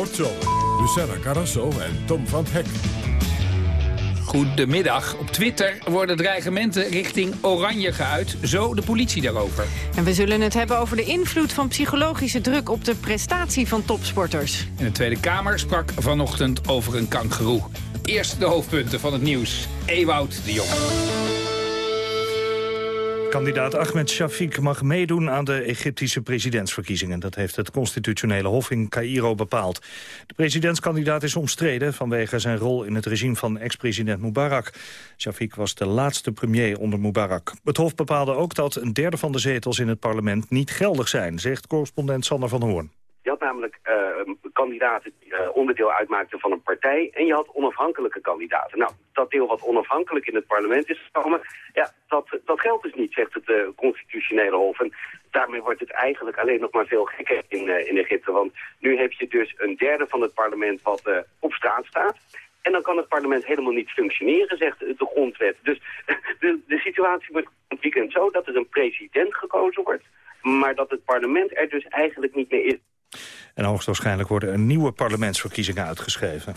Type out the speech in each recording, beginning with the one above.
Sportzomer. Luciana Carrasso en Tom van Hek. Goedemiddag. Op Twitter worden dreigementen richting Oranje geuit. Zo de politie daarover. En we zullen het hebben over de invloed van psychologische druk... op de prestatie van topsporters. En de Tweede Kamer sprak vanochtend over een kangeroe. Eerst de hoofdpunten van het nieuws. Ewout de Jong. Kandidaat Ahmed Shafiq mag meedoen aan de Egyptische presidentsverkiezingen. Dat heeft het constitutionele hof in Cairo bepaald. De presidentskandidaat is omstreden vanwege zijn rol in het regime van ex-president Mubarak. Shafiq was de laatste premier onder Mubarak. Het hof bepaalde ook dat een derde van de zetels in het parlement niet geldig zijn, zegt correspondent Sander van Hoorn. Je had namelijk uh, kandidaten die uh, onderdeel uitmaakten van een partij... en je had onafhankelijke kandidaten. Nou, dat deel wat onafhankelijk in het parlement is gekomen... ja, dat, dat geldt dus niet, zegt het uh, constitutionele hof. En daarmee wordt het eigenlijk alleen nog maar veel gekker in, in Egypte. Want nu heb je dus een derde van het parlement wat op straat staat... En dan kan het parlement helemaal niet functioneren, zegt de grondwet. Dus de, de situatie wordt het weekend zo dat er een president gekozen wordt... maar dat het parlement er dus eigenlijk niet meer is. En hoogstwaarschijnlijk worden er nieuwe parlementsverkiezingen uitgeschreven.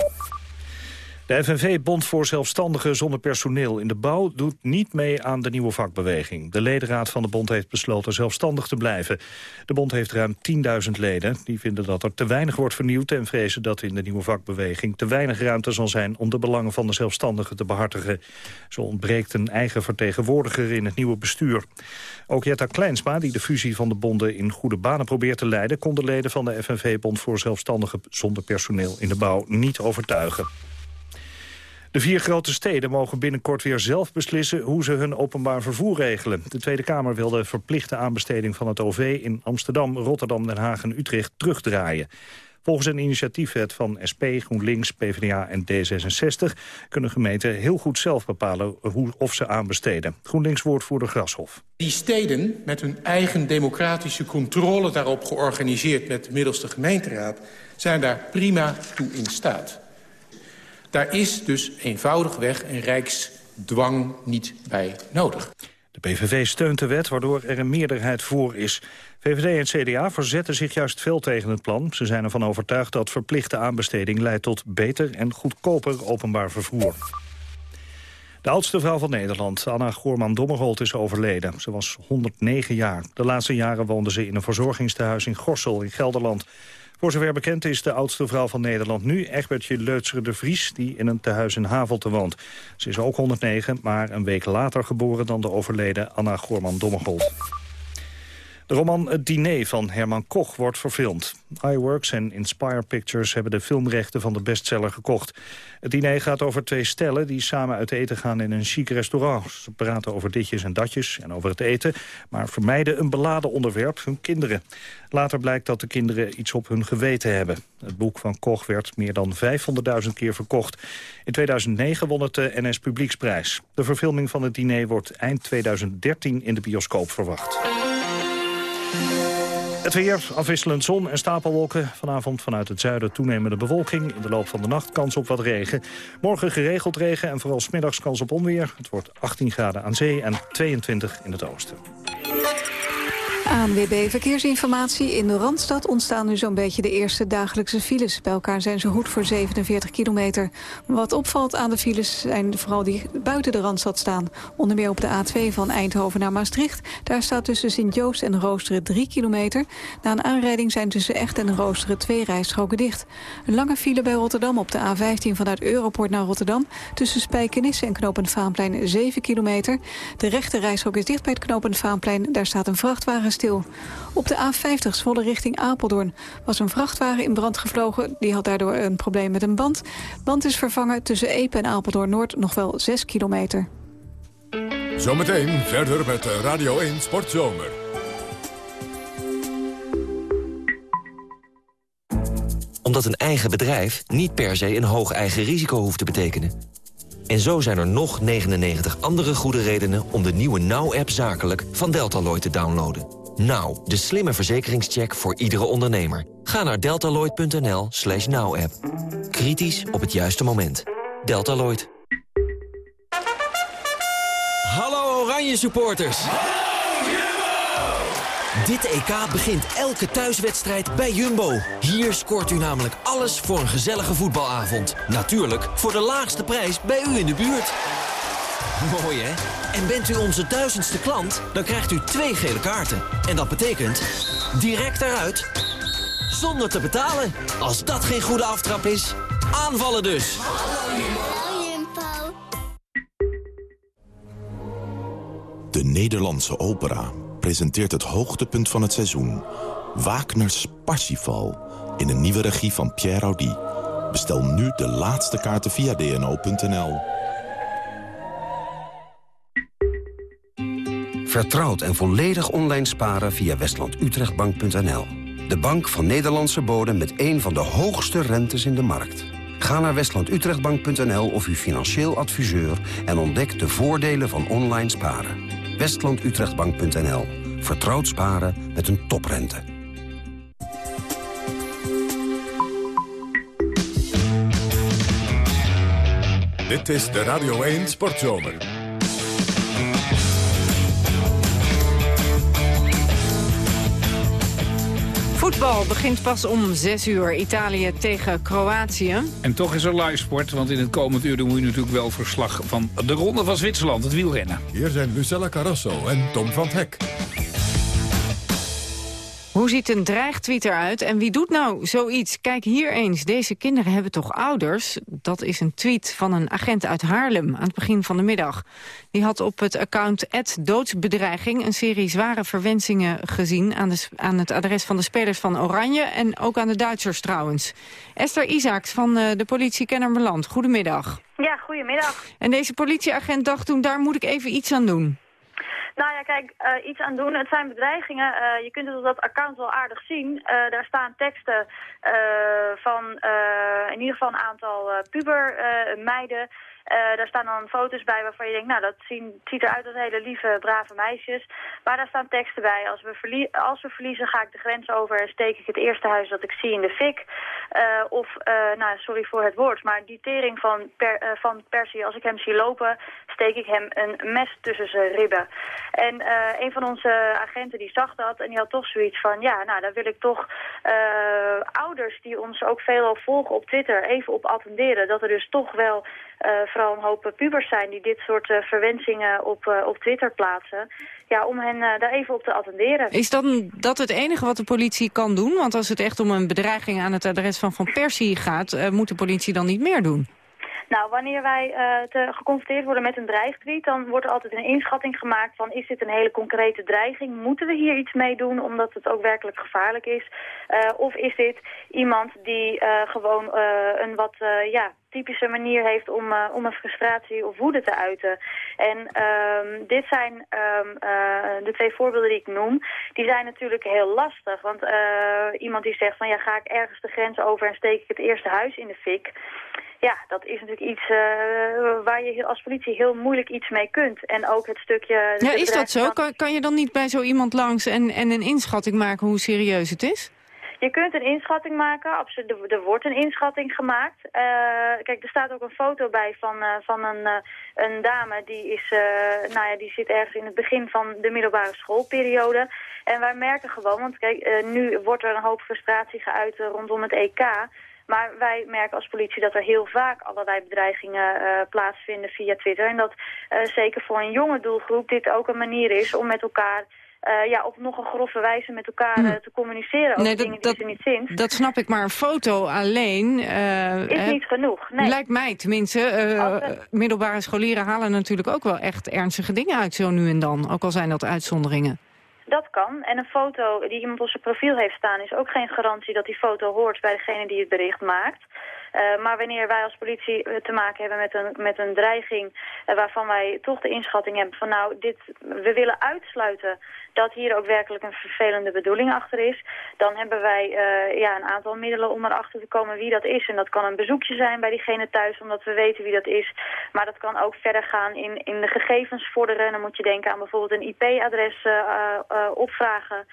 De FNV, Bond voor Zelfstandigen zonder personeel in de bouw... doet niet mee aan de nieuwe vakbeweging. De ledenraad van de bond heeft besloten zelfstandig te blijven. De bond heeft ruim 10.000 leden. Die vinden dat er te weinig wordt vernieuwd... en vrezen dat in de nieuwe vakbeweging te weinig ruimte zal zijn... om de belangen van de zelfstandigen te behartigen. Zo ontbreekt een eigen vertegenwoordiger in het nieuwe bestuur. Ook Jetta Kleinsma, die de fusie van de bonden in goede banen probeert te leiden... kon de leden van de FNV-bond voor Zelfstandigen zonder personeel in de bouw niet overtuigen. De vier grote steden mogen binnenkort weer zelf beslissen hoe ze hun openbaar vervoer regelen. De Tweede Kamer wil de verplichte aanbesteding van het OV in Amsterdam, Rotterdam, Den Haag en Utrecht terugdraaien. Volgens een initiatiefwet van SP, GroenLinks, PvdA en D66... kunnen gemeenten heel goed zelf bepalen hoe, of ze aanbesteden. GroenLinks-woordvoerder Grashof. Die steden met hun eigen democratische controle daarop georganiseerd... met de middelste gemeenteraad, zijn daar prima toe in staat. Daar is dus eenvoudigweg een rijksdwang niet bij nodig. De PVV steunt de wet, waardoor er een meerderheid voor is. VVD en CDA verzetten zich juist veel tegen het plan. Ze zijn ervan overtuigd dat verplichte aanbesteding leidt tot beter en goedkoper openbaar vervoer. De oudste vrouw van Nederland, Anna Goorman-Dommerholt, is overleden. Ze was 109 jaar. De laatste jaren woonde ze in een verzorgingstehuis in Gorsel in Gelderland. Voor zover bekend is de oudste vrouw van Nederland nu Egbertje Leutsere de Vries... die in een tehuis in Havelte woont. Ze is ook 109, maar een week later geboren dan de overleden Anna Goorman-Dommergold. De roman Het Diner van Herman Koch wordt verfilmd. iWorks en Inspire Pictures hebben de filmrechten van de bestseller gekocht. Het diner gaat over twee stellen die samen uit eten gaan in een chic restaurant. Ze praten over ditjes en datjes en over het eten... maar vermijden een beladen onderwerp, hun kinderen. Later blijkt dat de kinderen iets op hun geweten hebben. Het boek van Koch werd meer dan 500.000 keer verkocht. In 2009 won het de NS Publieksprijs. De verfilming van het diner wordt eind 2013 in de bioscoop verwacht. Het weer, afwisselend zon en stapelwolken. Vanavond vanuit het zuiden toenemende bewolking. In de loop van de nacht kans op wat regen. Morgen geregeld regen en vooral smiddags kans op onweer. Het wordt 18 graden aan zee en 22 in het oosten. ANWB Verkeersinformatie. In de Randstad ontstaan nu zo'n beetje de eerste dagelijkse files. Bij elkaar zijn ze goed voor 47 kilometer. Wat opvalt aan de files zijn vooral die buiten de Randstad staan. Onder meer op de A2 van Eindhoven naar Maastricht. Daar staat tussen Sint-Joost en Roosteren 3 kilometer. Na een aanrijding zijn tussen Echt en Roosteren twee rijstroken dicht. Een lange file bij Rotterdam op de A15 vanuit Europort naar Rotterdam. Tussen Spijkenisse en Knopend Vaanplein 7 kilometer. De rechte rijstrook is dicht bij het Knopend Vaanplein. Daar staat een vrachtwagen stil. Op de A50 Zwolle richting Apeldoorn was een vrachtwagen in brand gevlogen. Die had daardoor een probleem met een band. Band is vervangen tussen Epe en Apeldoorn Noord nog wel 6 kilometer. Zometeen verder met Radio 1 Sportzomer. Omdat een eigen bedrijf niet per se een hoog eigen risico hoeft te betekenen. En zo zijn er nog 99 andere goede redenen om de nieuwe Now-app zakelijk van Deltaloid te downloaden. Now, de slimme verzekeringscheck voor iedere ondernemer. Ga naar deltaloid.nl slash now-app. Kritisch op het juiste moment. Deltaloid. Hallo Oranje supporters. Dit EK begint elke thuiswedstrijd bij Jumbo. Hier scoort u namelijk alles voor een gezellige voetbalavond. Natuurlijk voor de laagste prijs bij u in de buurt. Mooi hè? En bent u onze duizendste klant, dan krijgt u twee gele kaarten. En dat betekent direct eruit, zonder te betalen. Als dat geen goede aftrap is, aanvallen dus. De Nederlandse opera presenteert het hoogtepunt van het seizoen. Wagner's Parsifal in een nieuwe regie van Pierre Audi. Bestel nu de laatste kaarten via dno.nl. Vertrouwd en volledig online sparen via westlandutrechtbank.nl. De bank van Nederlandse bodem met een van de hoogste rentes in de markt. Ga naar westlandutrechtbank.nl of uw financieel adviseur... en ontdek de voordelen van online sparen. westlandutrechtbank.nl. Vertrouwd sparen met een toprente. Dit is de Radio 1 Sportzomer. Voetbal begint pas om 6 uur. Italië tegen Kroatië. En toch is er live sport, want in het komend uur doen we natuurlijk wel verslag van de Ronde van Zwitserland, het wielrennen. Hier zijn Lucella Carrasso en Tom van Hek. Hoe ziet een dreigtweet eruit en wie doet nou zoiets? Kijk hier eens, deze kinderen hebben toch ouders? Dat is een tweet van een agent uit Haarlem aan het begin van de middag. Die had op het account doodsbedreiging een serie zware verwensingen gezien... Aan, de, aan het adres van de spelers van Oranje en ook aan de Duitsers trouwens. Esther Isaaks van eh, de politie Kennemerland, goedemiddag. Ja, goedemiddag. En deze politieagent dacht toen, daar moet ik even iets aan doen. Nou ja, kijk, uh, iets aan doen. Het zijn bedreigingen. Uh, je kunt het op dat account wel aardig zien. Uh, daar staan teksten van in ieder geval een aantal pubermeiden... Uh, daar staan dan foto's bij waarvan je denkt, nou dat zien, ziet eruit als hele lieve, brave meisjes. Maar daar staan teksten bij. Als we, als we verliezen ga ik de grens over en steek ik het eerste huis dat ik zie in de fik. Uh, of, uh, nou sorry voor het woord, maar die tering van, per, van Persie, als ik hem zie lopen, steek ik hem een mes tussen zijn ribben. En een van onze agenten die zag dat en die had toch zoiets van, ja nou dan wil ik toch ouders die ons ook veelal volgen op Twitter even op attenderen. Dat er dus toch wel uh, vooral een hoop pubers zijn die dit soort uh, verwensingen op, uh, op Twitter plaatsen. Ja, om hen daar even op te attenderen. Is dan dat het enige wat de politie kan doen? Want als het echt om een bedreiging aan het adres van Van Persie gaat, moet de politie dan niet meer doen? Nou, wanneer wij uh, te, geconfronteerd worden met een dreigtweet, dan wordt er altijd een inschatting gemaakt van is dit een hele concrete dreiging? Moeten we hier iets mee doen omdat het ook werkelijk gevaarlijk is? Uh, of is dit iemand die uh, gewoon een wat ja, typische manier heeft om, om een frustratie of woede te uiten. En um, dit zijn uh, de twee voorbeelden die ik noem. Die zijn natuurlijk heel lastig. Want iemand die zegt van ja, ga ik ergens de grens over en steek ik het eerste huis in de fik. Ja, dat is natuurlijk iets waar je als politie heel moeilijk iets mee kunt. En ook het stukje... Ja, is dat zo? Kan, kan je dan niet bij zo iemand langs en, en een inschatting maken hoe serieus het is? Je kunt een inschatting maken, absoluut. Er wordt een inschatting gemaakt. Uh, kijk, er staat ook een foto bij van, uh, van een, uh, een dame die, is, nou ja, die zit ergens in het begin van de middelbare schoolperiode. En wij merken gewoon, want kijk, nu wordt er een hoop frustratie geuit rondom het EK. Maar wij merken als politie dat er heel vaak allerlei bedreigingen plaatsvinden via Twitter. En dat zeker voor een jonge doelgroep dit ook een manier is om met elkaar uh, ja, op nog een grove wijze met elkaar hm. uh, te communiceren over nee, dat, dingen die ze niet zin. Dat snap ik, maar een foto alleen... Uh, is niet genoeg, nee. Lijkt mij tenminste. Middelbare scholieren halen natuurlijk ook wel echt ernstige dingen uit zo nu en dan. Ook al zijn dat uitzonderingen. Dat kan. En een foto die iemand op zijn profiel heeft staan... is ook geen garantie dat die foto hoort bij degene die het bericht maakt. Uh, maar wanneer wij als politie te maken hebben met een, met een dreiging... Uh, waarvan wij toch de inschatting hebben van nou, dit, we willen uitsluiten dat hier ook werkelijk een vervelende bedoeling achter is, dan hebben wij ja, een aantal middelen om erachter te komen wie dat is. En dat kan een bezoekje zijn bij diegene thuis, omdat we weten wie dat is. Maar dat kan ook verder gaan in, in de gegevens vorderen. Dan moet je denken aan bijvoorbeeld een IP-adres opvragen,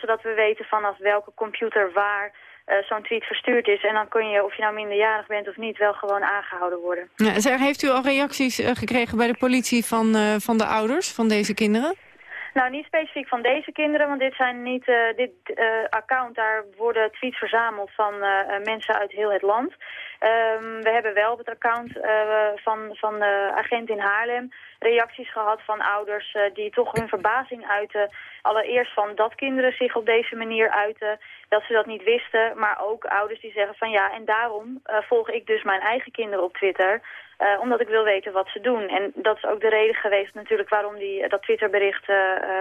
zodat we weten vanaf welke computer waar... Uh, zo'n tweet verstuurd is. En dan kun je, of je nou minderjarig bent of niet, wel gewoon aangehouden worden. Ja, heeft u al reacties uh, gekregen bij de politie van, uh, van de ouders van deze kinderen? Nou, niet specifiek van deze kinderen, want dit zijn niet dit account, daar worden tweets verzameld van mensen uit heel het land. Um, we hebben wel op het account van, van de agent in Haarlem reacties gehad van ouders die toch hun verbazing uiten. Allereerst van dat kinderen zich op deze manier uiten, dat ze dat niet wisten. Maar ook ouders die zeggen van ja, en daarom volg ik dus mijn eigen kinderen op Twitter. Omdat ik wil weten wat ze doen. En dat is ook de reden geweest natuurlijk waarom die, dat Twitterbericht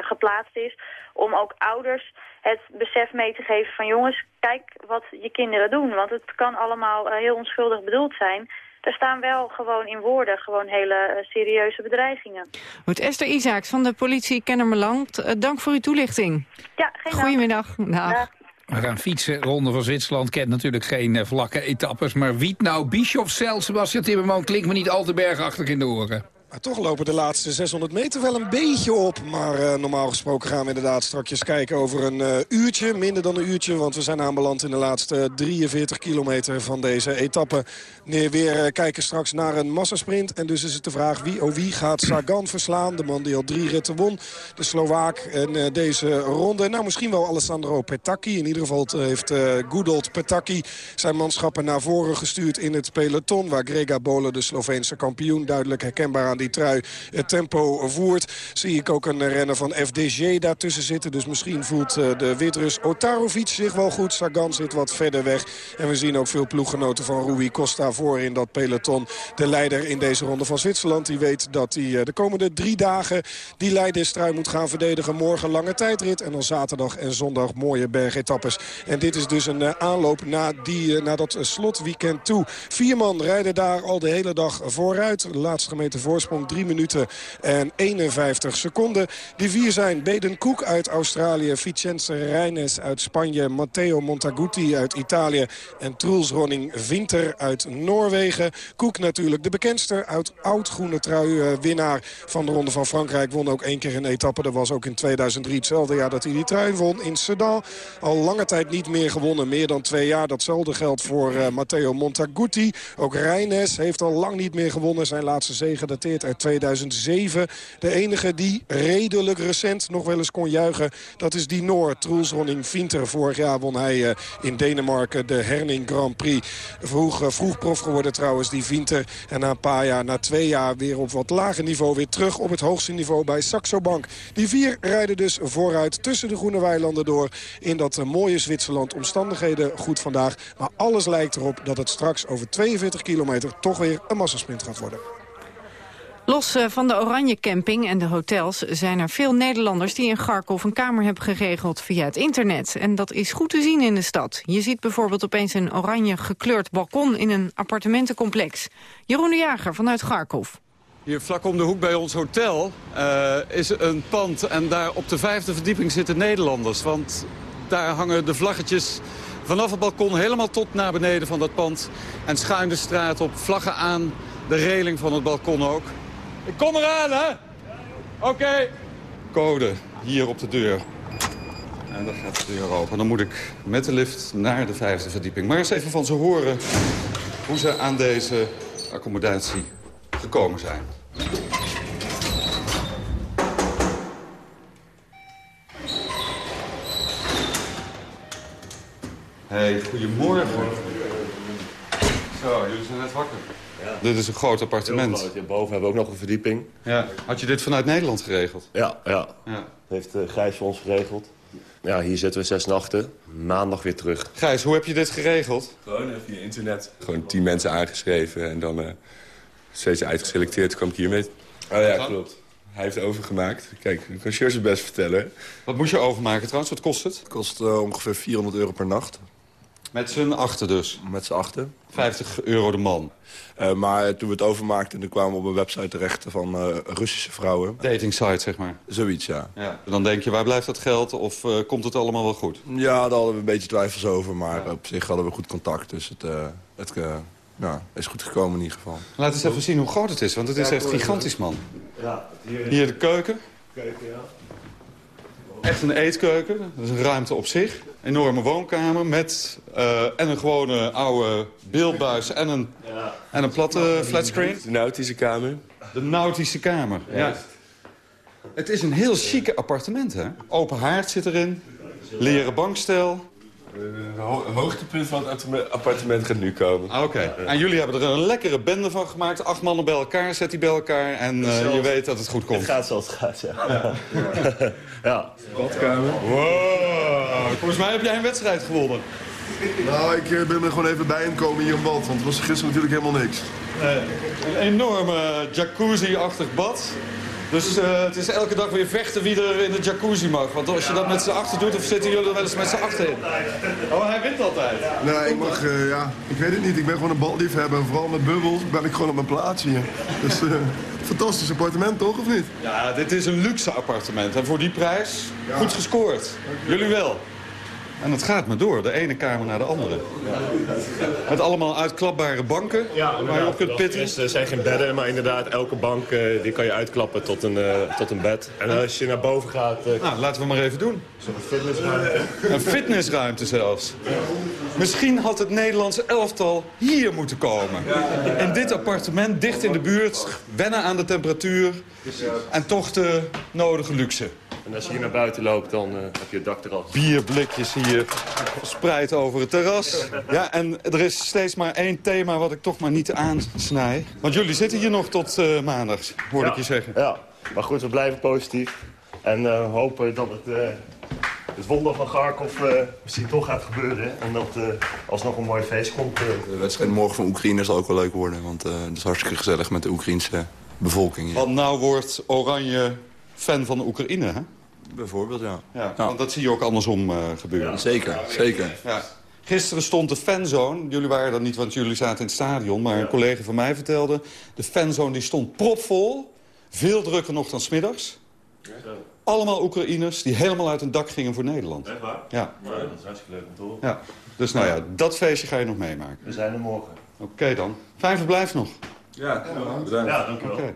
geplaatst is. Om ook ouders het besef mee te geven van jongens, kijk wat je kinderen doen. Want het kan allemaal heel onschuldig bedoeld zijn. Er staan wel gewoon in woorden gewoon hele serieuze bedreigingen. Goed, Esther Isaaks van de politie Kennemerland. dank voor uw toelichting. Ja, geen Goedemiddag. Dag. We gaan fietsen. Ronde van Zwitserland kent natuurlijk geen uh, vlakke etappes. Maar Wiet nou, Bischofszell, Sebastian Timmerman... klinkt me niet al te bergachtig in de oren. Toch lopen de laatste 600 meter wel een beetje op. Maar uh, normaal gesproken gaan we inderdaad straks kijken over een uh, uurtje. Minder dan een uurtje, want we zijn aanbeland in de laatste 43 kilometer van deze etappe. Nee, weer uh, kijken straks naar een massasprint. En dus is het de vraag wie oh wie gaat Sagan verslaan. De man die al drie ritten won. De Slovaak en deze ronde. Nou, misschien wel Alessandro Petacchi. In ieder geval heeft uh, Goodold Petacchi zijn manschappen naar voren gestuurd in het peloton. Waar Grega Bole, de Sloveense kampioen, duidelijk herkenbaar aan die trui het tempo voert. Zie ik ook een renner van FDG daartussen zitten. Dus misschien voelt eh, de Witrus Otarovic zich wel goed. Sagan zit wat verder weg. En we zien ook veel ploeggenoten van Rui Costa voor in dat peloton. De leider in deze ronde van Zwitserland. Die weet dat hij eh, de komende drie dagen die leiderstrui moet gaan verdedigen. Morgen lange tijdrit en dan zaterdag en zondag mooie bergetappes. En dit is dus een uh, aanloop na, die, dat slotweekend toe. Vier man rijden daar al de hele dag vooruit. De laatste gemeente voorsprong voorsprong 3 minuten en 51 seconden. Die vier zijn Beden Koek uit Australië, Vincenzo Reines uit Spanje... Matteo Montaguti uit Italië en Truls Ronning Winter uit Noorwegen. Koek natuurlijk de bekendste uit oud-groene trui winnaar van de Ronde van Frankrijk. Won ook één keer een etappe. Dat was ook in 2003 hetzelfde jaar dat hij die trui won in Sedan. Al lange tijd niet meer gewonnen, meer dan twee jaar. Datzelfde geldt voor uh, Matteo Montaguti. Ook Reines heeft al lang niet meer gewonnen. Zijn laatste zege dateert uit 2007. De enige die redelijk recent nog wel eens kon juichen... dat is die Noor, Truls Ronning Vinter. Vorig jaar won hij uh, in Denemarken de Herning Grand Prix. Vroeg, uh, vroeg prof geworden trouwens, die Vinter. En na een paar jaar, na twee jaar weer op wat lager niveau... weer terug op het hoogste niveau bij Saxo Bank. Die vier rijden dus vooruit tussen de groene weilanden door... in dat uh, mooie Zwitserland. Omstandigheden goed vandaag. Maar alles lijkt erop dat het straks over 42 kilometer... toch weer een massasprint gaat worden. Los eh, van de Oranje Camping en de hotels zijn er veel Nederlanders die in Garkov een kamer hebben geregeld via het internet. En dat is goed te zien in de stad. Je ziet bijvoorbeeld opeens een oranje gekleurd balkon in een appartementencomplex. Jeroen de Jager vanuit Garkov. Hier vlak om de hoek bij ons hotel uh, is een pand en daar op de vijfde verdieping zitten Nederlanders. Want daar hangen de vlaggetjes vanaf het balkon helemaal tot naar beneden van dat pand. En schuin de straat op, vlaggen aan de reling van het balkon ook. Ik kom eraan, hè? Oké. Code hier op de deur. En dan gaat de deur open. Dan moet ik met de lift naar de vijfde verdieping. Maar eens even van ze horen hoe ze aan deze accommodatie gekomen zijn. Hey, goedemorgen. Zo, jullie zijn net wakker. Ja. Dit is een groot appartement. Groot. boven hebben we ook nog een verdieping. Ja. Had je dit vanuit Nederland geregeld? Ja, ja. ja. Heeft uh, Gijs voor ons geregeld. Ja, hier zitten we zes nachten. Maandag weer terug. Gijs, hoe heb je dit geregeld? Gewoon uh, via internet. Gewoon tien mensen aangeschreven en dan uh, steeds uitgeselecteerd kwam ik hier mee. Oh ja, klopt. Hij heeft overgemaakt. Kijk, ik kan Sjeurs het best vertellen. Wat moet je overmaken trouwens? Wat kost het? Het kost ongeveer 400 euro per nacht. Met z'n achten dus? Met z'n achten. 50 euro de man. Uh, maar toen we het overmaakten, toen kwamen we op een website terecht van uh, Russische vrouwen. Dating site, zeg maar. Zoiets, ja. ja. Dan denk je, waar blijft dat geld? Of uh, komt het allemaal wel goed? Ja, daar hadden we een beetje twijfels over. Maar ja. op zich hadden we goed contact. Dus het, het nou, is goed gekomen in ieder geval. Laat eens even zien hoe groot het is. Want het is echt gigantisch, man. Ja, hier, hier de keuken. Keuken, ja. Echt een eetkeuken. Dat is een ruimte op zich. Enorme woonkamer met uh, en een gewone oude beeldbuis en een, ja. en een platte flatscreen. De nautische kamer. De nautische kamer, ja. Het is een heel chique appartement, hè? Open haard zit erin, leren bankstel. Het hoogtepunt van het appartement gaat nu komen. Ah, Oké, en jullie hebben er een lekkere bende van gemaakt. Acht mannen bij elkaar, zet die bij elkaar en eh, je weet dat het goed komt. Het gaat zoals het gaat, ja. ja. Badkamer. Wow, volgens mij heb jij een wedstrijd gewonnen. Nou, ik eh, ben er gewoon even bij komen hier in bad, want het was gisteren natuurlijk helemaal niks. Een enorme jacuzzi-achtig bad. Dus eh, het is elke dag weer vechten wie er in de jacuzzi mag. Want als je dat met z'n achter doet, of zitten jullie er wel eens met z'n achter in? Oh, hij wint altijd. Nee, ik mag, eh, ja, ik weet het niet. Ik ben gewoon een badliefhebber. En vooral met bubbels ben ik gewoon op mijn plaats hier. Dus, eh, fantastisch appartement, toch, of niet? Ja, dit is een luxe appartement. En voor die prijs, goed gescoord. Jullie wel. En het gaat maar door, de ene kamer naar de andere. Met allemaal uitklapbare banken waar je op kunt pitten. Er zijn geen bedden, maar inderdaad, elke bank eh, die kan je uitklappen tot een, eh, tot een bed. En als je naar boven gaat... eh, Nou, laten we maar even doen. Zo'n fitnessruimte. Een fitnessruimte zelfs. Misschien had het Nederlandse elftal hier moeten komen. In dit appartement, dicht in de buurt, wennen aan de temperatuur... en toch de nodige luxe. En als je hier naar buiten loopt, dan eh, heb je het dak er al. Bierblikjes hier verspreid over het terras. Ja, en er is steeds maar één thema wat ik toch maar niet aansnij. Want jullie zitten hier nog tot eh, maandags, hoorde ik je zeggen. Ja, maar goed, we blijven positief. En eh, hopen dat het, eh, het wonder van Garkov eh, misschien toch gaat gebeuren. En dat uh, alsnog een mooi feest komt. De wedstrijd morgen van Oekraïne zal ook wel leuk worden. Want het is hartstikke gezellig met de Oekraïnse bevolking. hier. Want nou wordt Oranje fan van de Oekraïne, hè? Bijvoorbeeld, ja. Ja, want dat zie je ook andersom eh, gebeuren. Zeker, zeker. Ja. Gisteren stond de fanzone, jullie waren er niet, want jullie zaten in het stadion... maar een collega van mij vertelde, de fanzone die stond propvol. Veel drukker nog dan smiddags. Allemaal Oekraïners die helemaal uit een dak gingen voor Nederland. Echt waar? Ja. dat is hartstikke leuk om te horen. ja. Dus nou ja, dat feestje ga je nog meemaken. We zijn er morgen. Oké dan. Fijn verblijf nog. Ja, bedankt. Ja, dankjewel. Oké.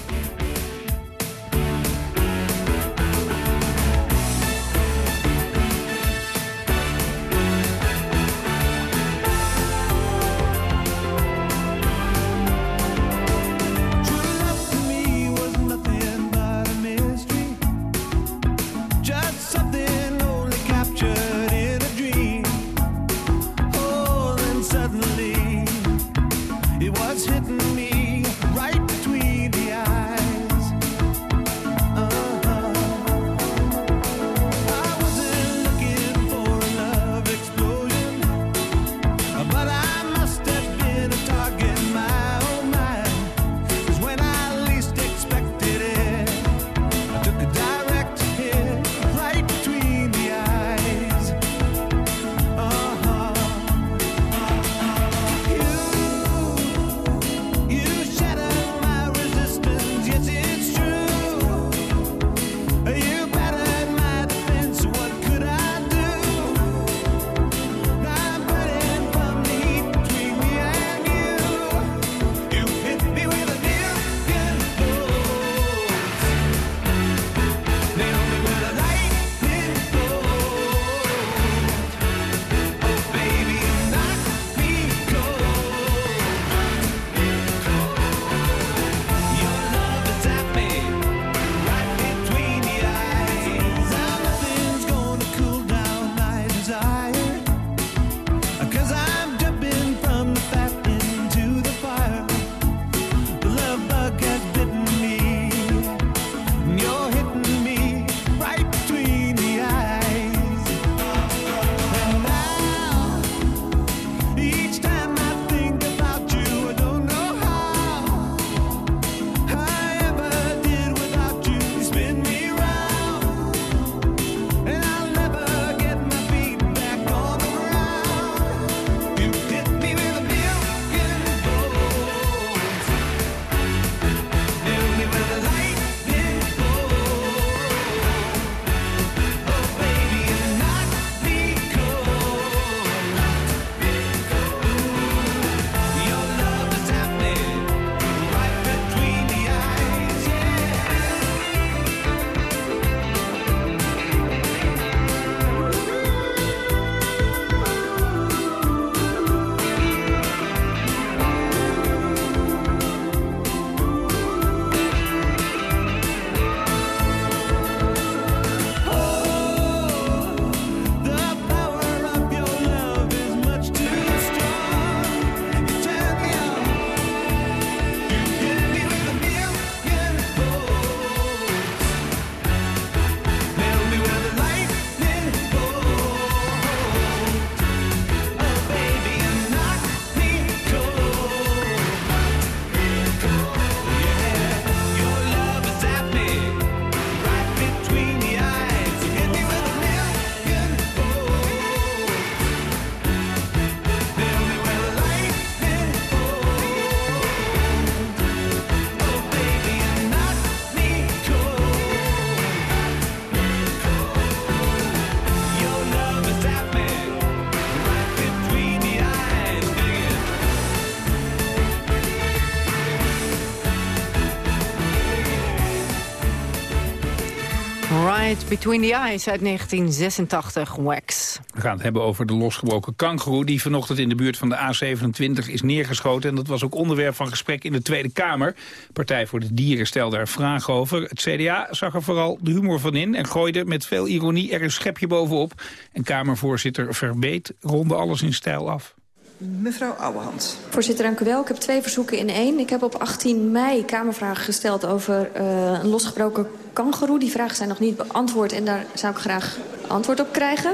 Between the Eyes uit 1986, Wax. We gaan het hebben over de losgebroken kangoeroe... die vanochtend in de buurt van de A27 is neergeschoten. En dat was ook onderwerp van gesprek in de Tweede Kamer. Partij voor de Dieren stelde er vragen over. Het CDA zag er vooral de humor van in... en gooide met veel ironie er een schepje bovenop. En Kamervoorzitter Verbeet ronde alles in stijl af. Mevrouw Ouwehand. Voorzitter, dank u wel. Ik heb twee verzoeken in één. Ik heb op 18 mei Kamervragen gesteld over uh, een losgebroken kangeroe. Die vragen zijn nog niet beantwoord en daar zou ik graag antwoord op krijgen.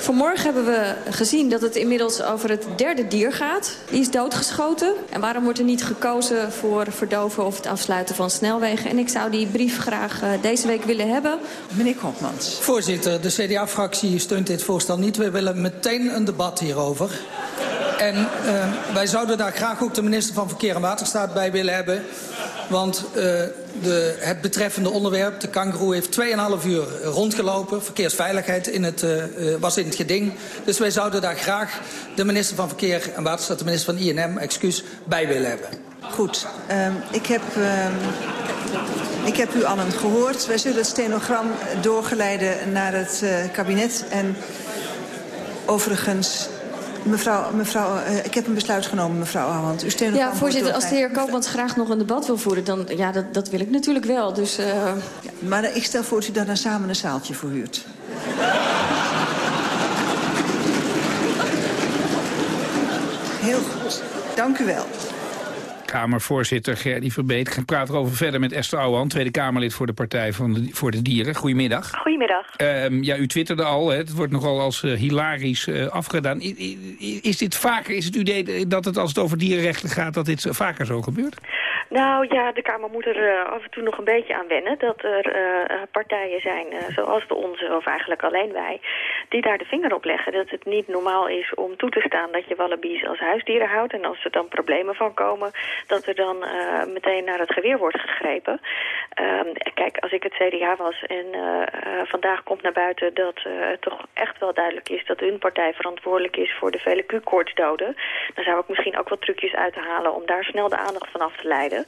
Vanmorgen hebben we gezien dat het inmiddels over het derde dier gaat. Die is doodgeschoten. En waarom wordt er niet gekozen voor verdoven of het afsluiten van snelwegen? En ik zou die brief graag uh, deze week willen hebben. Meneer Kopmans. Voorzitter, de CDA-fractie steunt dit voorstel niet. We willen meteen een debat hierover. En uh, wij zouden daar graag ook de minister van Verkeer en Waterstaat bij willen hebben. Want uh, de, het betreffende onderwerp, de kangeroe, heeft 2,5 uur rondgelopen. Verkeersveiligheid in het, uh, was in het geding. Dus wij zouden daar graag de minister van Verkeer en Waterstaat, de minister van INM, excuus, bij willen hebben. Goed, uh, ik, heb, uh, ik heb u allen gehoord. Wij zullen het stenogram doorgeleiden naar het uh, kabinet. En overigens Mevrouw, mevrouw uh, ik heb een besluit genomen, mevrouw Ouwehand. U steun ja, voorzitter, als de heer Koopmans graag nog een debat wil voeren... dan ja, dat, dat wil ik natuurlijk wel. Dus, uh... ja, maar uh, ik stel voor dat u daar dan samen een zaaltje voor Heel goed. Dank u wel. Kamervoorzitter Gerdy Verbeet. Ik praat erover verder met Esther Ouwehand, Tweede Kamerlid voor de Partij van de, voor de Dieren. Goedemiddag. Goedemiddag. Um, ja, u twitterde al, hè, het wordt nogal als uh, hilarisch uh, afgedaan. I, I, is dit vaker, is het idee dat het als het over dierenrechten gaat, dat dit vaker zo gebeurt? Nou ja, de Kamer moet er uh, af en toe nog een beetje aan wennen. Dat er uh, partijen zijn, zoals de onze, of eigenlijk alleen wij... die daar de vinger op leggen. Dat het niet normaal is om toe te staan dat je wallabies als huisdieren houdt. En als er dan problemen van komen, dat er dan meteen naar het geweer wordt gegrepen. kijk, als ik het CDA was en vandaag komt naar buiten... dat het toch echt wel duidelijk is dat hun partij verantwoordelijk is... voor de vele Q-koortsdoden... dan zou ik misschien ook wat trucjes uithalen om daar snel de aandacht van af te leiden.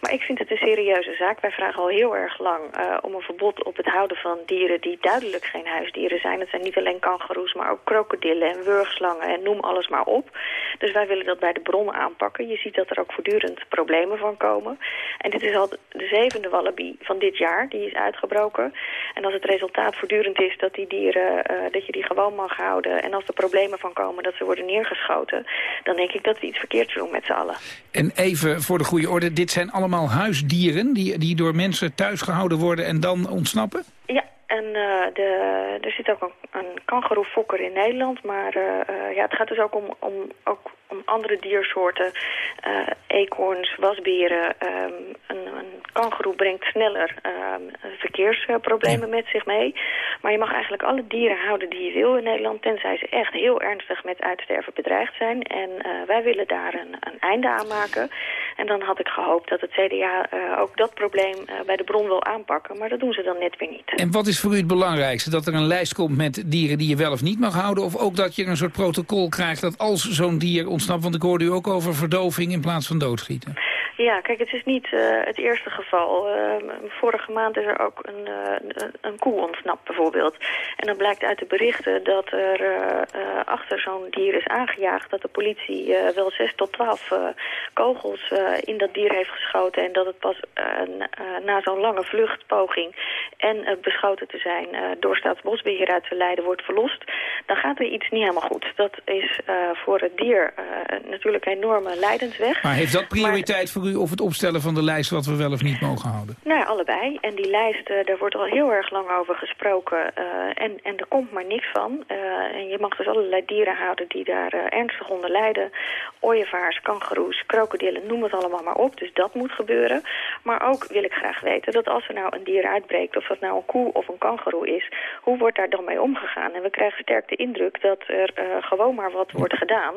Maar ik vind het een serieuze zaak. Wij vragen al heel erg lang uh, om een verbod op het houden van dieren die duidelijk geen huisdieren zijn. Het zijn niet alleen kangoeroes, maar ook krokodillen en wurgslangen en noem alles maar op. Dus wij willen dat bij de bronnen aanpakken. Je ziet dat er ook voortdurend problemen van komen. En dit is al de zevende wallaby van dit jaar, die is uitgebroken. En als het resultaat voortdurend is dat die dieren, uh, dat je die gewoon mag houden... en als er problemen van komen dat ze worden neergeschoten... dan denk ik dat we iets verkeerds doen met z'n allen. En even voor de goede orde, dit zijn allemaal huisdieren... die, die door mensen thuis gehouden worden en dan ontsnappen? Ja, en uh, de, er zit ook een, een kangeroefokker in Nederland. Maar uh, uh, ja, het gaat dus ook om, om, ook om andere diersoorten. eekhoorns, wasberen. Um, een, een kangeroe brengt sneller um, verkeersproblemen ja. met zich mee. Maar je mag eigenlijk alle dieren houden die je wil in Nederland... tenzij ze echt heel ernstig met uitsterven bedreigd zijn. En wij willen daar een, een einde aan maken. En dan had ik gehoopt dat het CDA ook dat probleem bij de bron wil aanpakken. Maar dat doen ze dan net weer niet. En wat is voor u het belangrijkste? Dat er een lijst komt met dieren die je wel of niet mag houden? Of ook dat je een soort protocol krijgt dat als zo'n dier ontsnapt... want ik hoorde u ook over verdoving in plaats van doodschieten. Ja, kijk, het is niet uh, het eerste geval. Uh, vorige maand is er ook een, uh, een koe ontsnapt bijvoorbeeld. En dan blijkt uit de berichten dat er achter zo'n dier is aangejaagd... dat de politie wel 6 tot 12 kogels in dat dier heeft geschoten... en dat het pas na zo'n lange vluchtpoging en beschoten te zijn... door Staatsbosbeheer uit te leiden wordt verlost... dan gaat er iets niet helemaal goed. Dat is voor het dier natuurlijk een enorme lijdensweg. Maar heeft dat prioriteit maar, voor u of het opstellen van de lijst wat we wel of niet mogen houden? Nou allebei. En die lijst, uh, daar wordt al heel erg lang over gesproken. Uh, en, en er komt maar niks van. Uh, en je mag dus allerlei dieren houden die daar ernstig onder lijden. Ooievaars, kangeroes, krokodillen, noem het allemaal maar op. Dus dat moet gebeuren. Maar ook wil ik graag weten dat als er nou een dier uitbreekt... of dat nou een koe of een kangeroe is... hoe wordt daar dan mee omgegaan? En we krijgen sterk de indruk dat er gewoon maar wat wordt gedaan.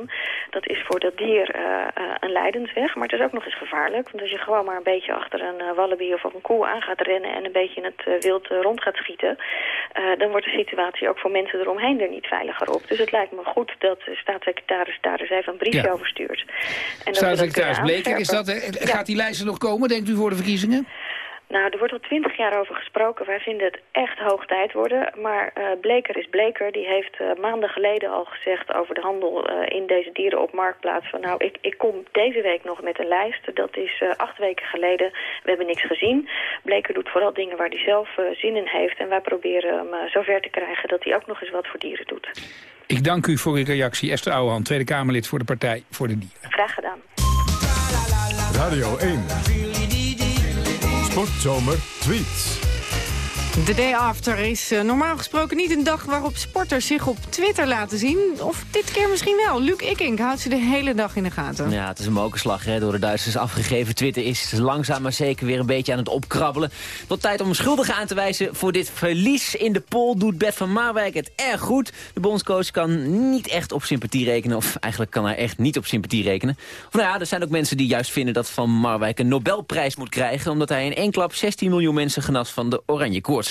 Dat is voor dat dier een lijdensweg. Maar het is ook nog eens gevaarlijk. Want als je gewoon maar een beetje achter een uh, wallaby of een koe aan gaat rennen... en een beetje in het uh, wild uh, rond gaat schieten... dan wordt de situatie ook voor mensen eromheen er niet veiliger op. Dus het lijkt me goed dat de staatssecretaris daar eens even een briefje ja. over stuurt. En staatssecretaris Bleker, is dat, gaat die lijst er nog komen, denkt u, voor de verkiezingen? Nou, er wordt al twintig jaar over gesproken. Wij vinden het echt hoog tijd worden. Maar eh, Bleker is Bleker. Die heeft eh, maanden geleden al gezegd over de handel eh, in deze dieren op marktplaats. Van nou, ik, ik kom deze week nog met een lijst. Dat is eh, acht weken geleden. We hebben niks gezien. Bleker doet vooral dingen waar hij zelf eh, zin in heeft. En wij proberen hem uh, zover te krijgen dat hij ook nog eens wat voor dieren doet. Ik dank u voor uw reactie. Esther Ouwehand, Tweede Kamerlid voor de Partij voor de Dieren. Graag gedaan. Radio 1. Sportzomer tweets. De day after is uh, normaal gesproken niet een dag waarop sporters zich op Twitter laten zien. Of dit keer misschien wel. Luc Ikink houdt ze de hele dag in de gaten. Ja, het is een mokerslag hè, door de Duitsers afgegeven. Twitter is langzaam maar zeker weer een beetje aan het opkrabbelen. Tot tijd om schuldigen aan te wijzen voor dit verlies. In de poll doet Bert van Marwijk het erg goed. De bondscoach kan niet echt op sympathie rekenen. Of eigenlijk kan hij echt niet op sympathie rekenen. Of nou ja, er zijn ook mensen die juist vinden dat Van Marwijk een Nobelprijs moet krijgen. Omdat hij in één klap 16 miljoen mensen genas van de oranje koorts.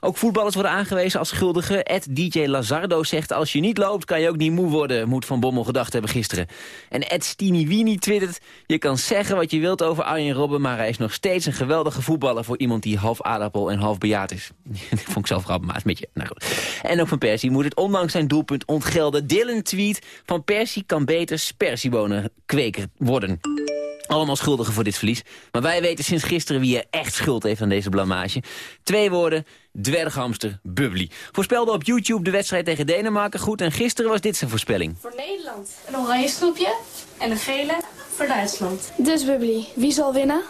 Ook voetballers worden aangewezen als schuldigen. Ed DJ Lazardo zegt als je niet loopt kan je ook niet moe worden. Moet Van Bommel gedacht hebben gisteren. En Ed Stiniwini twittert. Je kan zeggen wat je wilt over Arjen Robben. Maar hij is nog steeds een geweldige voetballer voor iemand die half aardappel en half bejaard is. Vond ik zelf grappig, maar een beetje... Nou goed. En ook Van Persie moet het ondanks zijn doelpunt ontgelden. Dylan tweet. Van Persie kan beter spersiebonenkweker worden. Allemaal schuldigen voor dit verlies. Maar wij weten sinds gisteren wie er echt schuld heeft aan deze blamage. Twee woorden, dwerghamster Bubbly. Voorspelde op YouTube de wedstrijd tegen Denemarken goed... en gisteren was dit zijn voorspelling. Voor Nederland een oranje snoepje en een gele voor Duitsland. Dus Bubbly, wie zal winnen?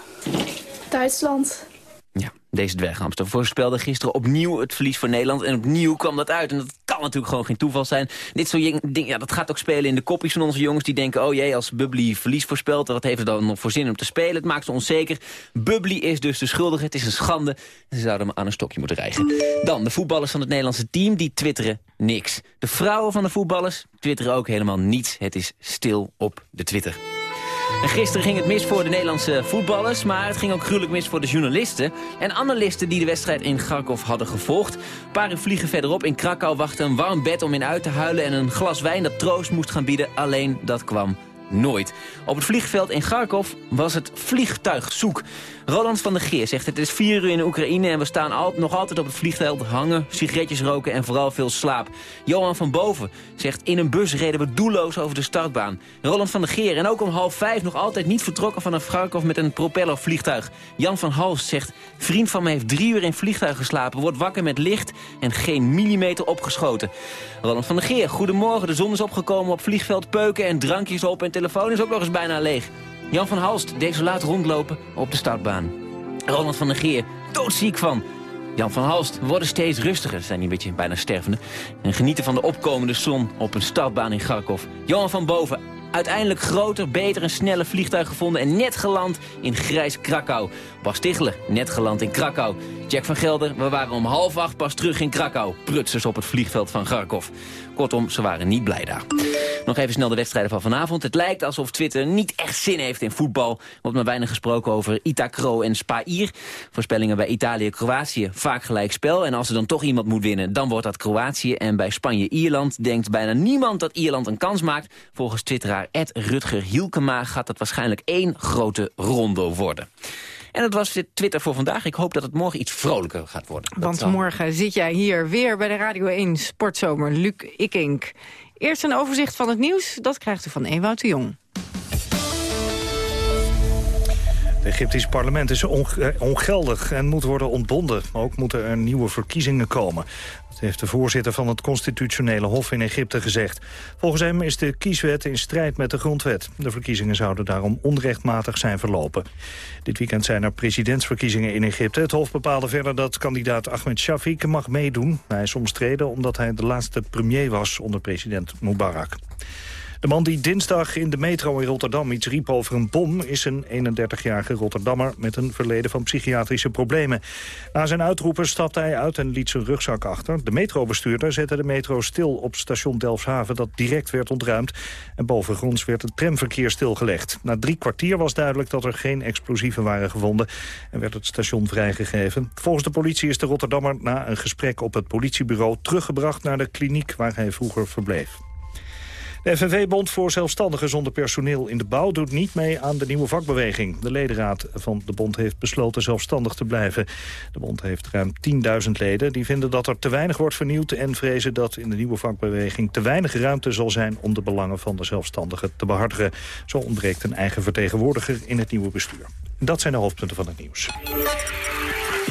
Duitsland. Deze dwerghamster voorspelde gisteren opnieuw het verlies voor Nederland. En opnieuw kwam dat uit. En dat kan natuurlijk gewoon geen toeval zijn. Dit soort dingen, ja, dat gaat ook spelen in de kopjes van onze jongens. Die denken, oh jee, als Bubbly verlies voorspelt... wat heeft het dan nog voor zin om te spelen? Het maakt ze onzeker. Bubbly is dus de schuldige. Het is een schande. Ze zouden hem aan een stokje moeten rijgen. Dan, de voetballers van het Nederlandse team, die twitteren niks. De vrouwen van de voetballers twitteren ook helemaal niets. Het is stil op de Twitter. En gisteren ging het mis voor de Nederlandse voetballers... maar het ging ook gruwelijk mis voor de journalisten... en analisten die de wedstrijd in Kharkov hadden gevolgd. Uur vliegen verderop in Krakau wachtte een warm bed om in uit te huilen... en een glas wijn dat troost moest gaan bieden. Alleen dat kwam nooit. Op het vliegveld in Kharkov was het vliegtuig zoek. Roland van der Geer zegt het is vier uur in Oekraïne... en we staan al, nog altijd op het vliegveld hangen, sigaretjes roken en vooral veel slaap. Johan van Boven zegt in een bus reden we doelloos over de startbaan. Roland van der Geer en ook om half vijf nog altijd niet vertrokken vanaf Kharkov met een propellervliegtuig. Jan van Hals zegt vriend van me heeft drie uur in vliegtuig geslapen... wordt wakker met licht en geen millimeter opgeschoten. Roland van der Geer, goedemorgen. De zon is opgekomen op vliegveld Peuken en drankjes op en telefoon is ook nog eens bijna leeg. Jan van Halst, desolaat rondlopen op de startbaan. Roland van der Geer, doodziek van. Jan van Halst, worden steeds rustiger, zijn die een beetje bijna stervende. En genieten van de opkomende zon op een startbaan in Kharkov. Johan van Boven, uiteindelijk groter, beter en sneller vliegtuig gevonden... en net geland in grijs Krakau. Bas Tichler, net geland in Krakau. Jack van Gelder, we waren om half acht pas terug in Krakau. Prutsers op het vliegveld van Kharkov. Kortom, ze waren niet blij daar. Nog even snel de wedstrijden van vanavond. Het lijkt alsof Twitter niet echt zin heeft in voetbal. Er wordt maar weinig gesproken over Itacro en Spair. Voorspellingen bij Italië-Kroatië, vaak gelijk spel. En als er dan toch iemand moet winnen, dan wordt dat Kroatië. En bij Spanje-Ierland denkt bijna niemand dat Ierland een kans maakt. Volgens twitteraar Ed Rutger Hielkema gaat dat waarschijnlijk één grote rondo worden. En dat was dit Twitter voor vandaag. Ik hoop dat het morgen iets vrolijker gaat worden. Want zal- morgen zit jij hier weer bij de Radio 1 Sportzomer. Luc Ikink. Eerst een overzicht van het nieuws. Dat krijgt u van Ewout de Jong. Het Egyptisch parlement is eh, ongeldig en moet worden ontbonden. Ook moeten er nieuwe verkiezingen komen. Dat heeft de voorzitter van het constitutionele hof in Egypte gezegd. Volgens hem is de kieswet in strijd met de grondwet. De verkiezingen zouden daarom onrechtmatig zijn verlopen. Dit weekend zijn er presidentsverkiezingen in Egypte. Het hof bepaalde verder dat kandidaat Ahmed Shafiq mag meedoen. Hij is omstreden omdat hij de laatste premier was onder president Mubarak. De man die dinsdag in de metro in Rotterdam iets riep over een bom... is een 31-jarige Rotterdammer met een verleden van psychiatrische problemen. Na zijn uitroepen stapte hij uit en liet zijn rugzak achter. De metrobestuurder zette de metro stil op station Delfshaven... dat direct werd ontruimd. En bovengronds werd het tramverkeer stilgelegd. Na drie kwartier was duidelijk dat er geen explosieven waren gevonden... en werd het station vrijgegeven. Volgens de politie is de Rotterdammer na een gesprek op het politiebureau... teruggebracht naar de kliniek waar hij vroeger verbleef. De FNV-bond voor zelfstandigen zonder personeel in de bouw... doet niet mee aan de nieuwe vakbeweging. De ledenraad van de bond heeft besloten zelfstandig te blijven. De bond heeft ruim 10.000 leden. Die vinden dat er te weinig wordt vernieuwd... en vrezen dat in de nieuwe vakbeweging te weinig ruimte zal zijn... om de belangen van de zelfstandigen te behartigen. Zo ontbreekt een eigen vertegenwoordiger in het nieuwe bestuur. Dat zijn de hoofdpunten van het nieuws.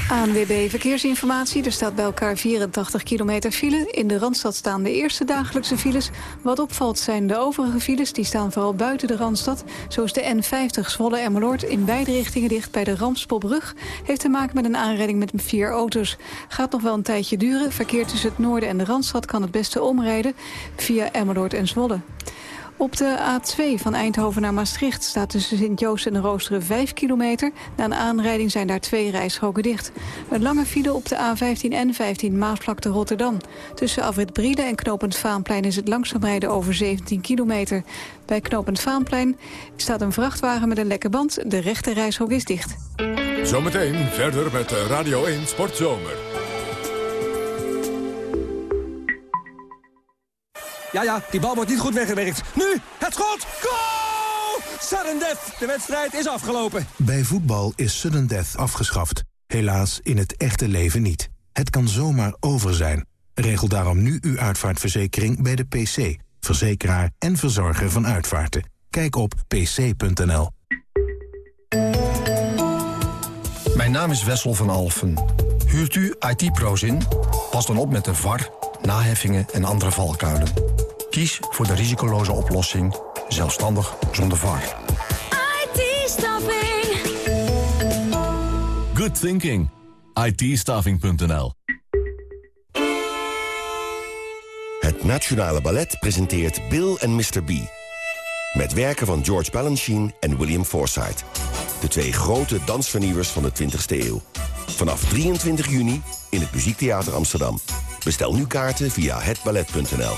ANWB Verkeersinformatie. Er staat bij elkaar 84 kilometer file. In de Randstad staan de eerste dagelijkse files. Wat opvalt zijn de overige files. Die staan vooral buiten de Randstad. Zo is de N50 Zwolle-Emmeloord in beide richtingen dicht bij de Ramspolbrug. Heeft te maken met een aanrijding met vier auto's. Gaat nog wel een tijdje duren. Verkeer tussen het noorden en de Randstad kan het beste omrijden via Emmeloord en Zwolle. Op de A2 van Eindhoven naar Maastricht staat tussen Sint-Joost en Roosteren 5 kilometer. Na een aanrijding zijn daar twee rijstroken dicht. Een lange file op de A15 en 15 Maasvlakte Rotterdam. Tussen Afrit Briede en Knopend Vaanplein is het langzaam rijden over 17 kilometer. Bij Knopend Vaanplein staat een vrachtwagen met een lekke band. De rechte reishok is dicht. Zometeen verder met Radio 1 Sportzomer. Ja, ja, die bal wordt niet goed weggewerkt. Nu, het schot! Goal! Sudden death. De wedstrijd is afgelopen. Bij voetbal is sudden death afgeschaft. Helaas in het echte leven niet. Het kan zomaar over zijn. Regel daarom nu uw uitvaartverzekering bij de PC. Verzekeraar en verzorger van uitvaarten. Kijk op pc.nl. Mijn naam is Wessel van Alfen. Huurt u IT-pro's in? Pas dan op met de VAR, naheffingen en andere valkuilen. Kies voor de risicoloze oplossing, zelfstandig zonder VAR. IT-staffing. Good thinking. itstaffing.nl Het Nationale Ballet presenteert Bill en Mr. B. Met werken van George Balanchine en William Forsythe. De twee grote dansvernieuwers van de 20e eeuw. Vanaf 23 juni in het Muziektheater Amsterdam. Bestel nu kaarten via hetballet.nl.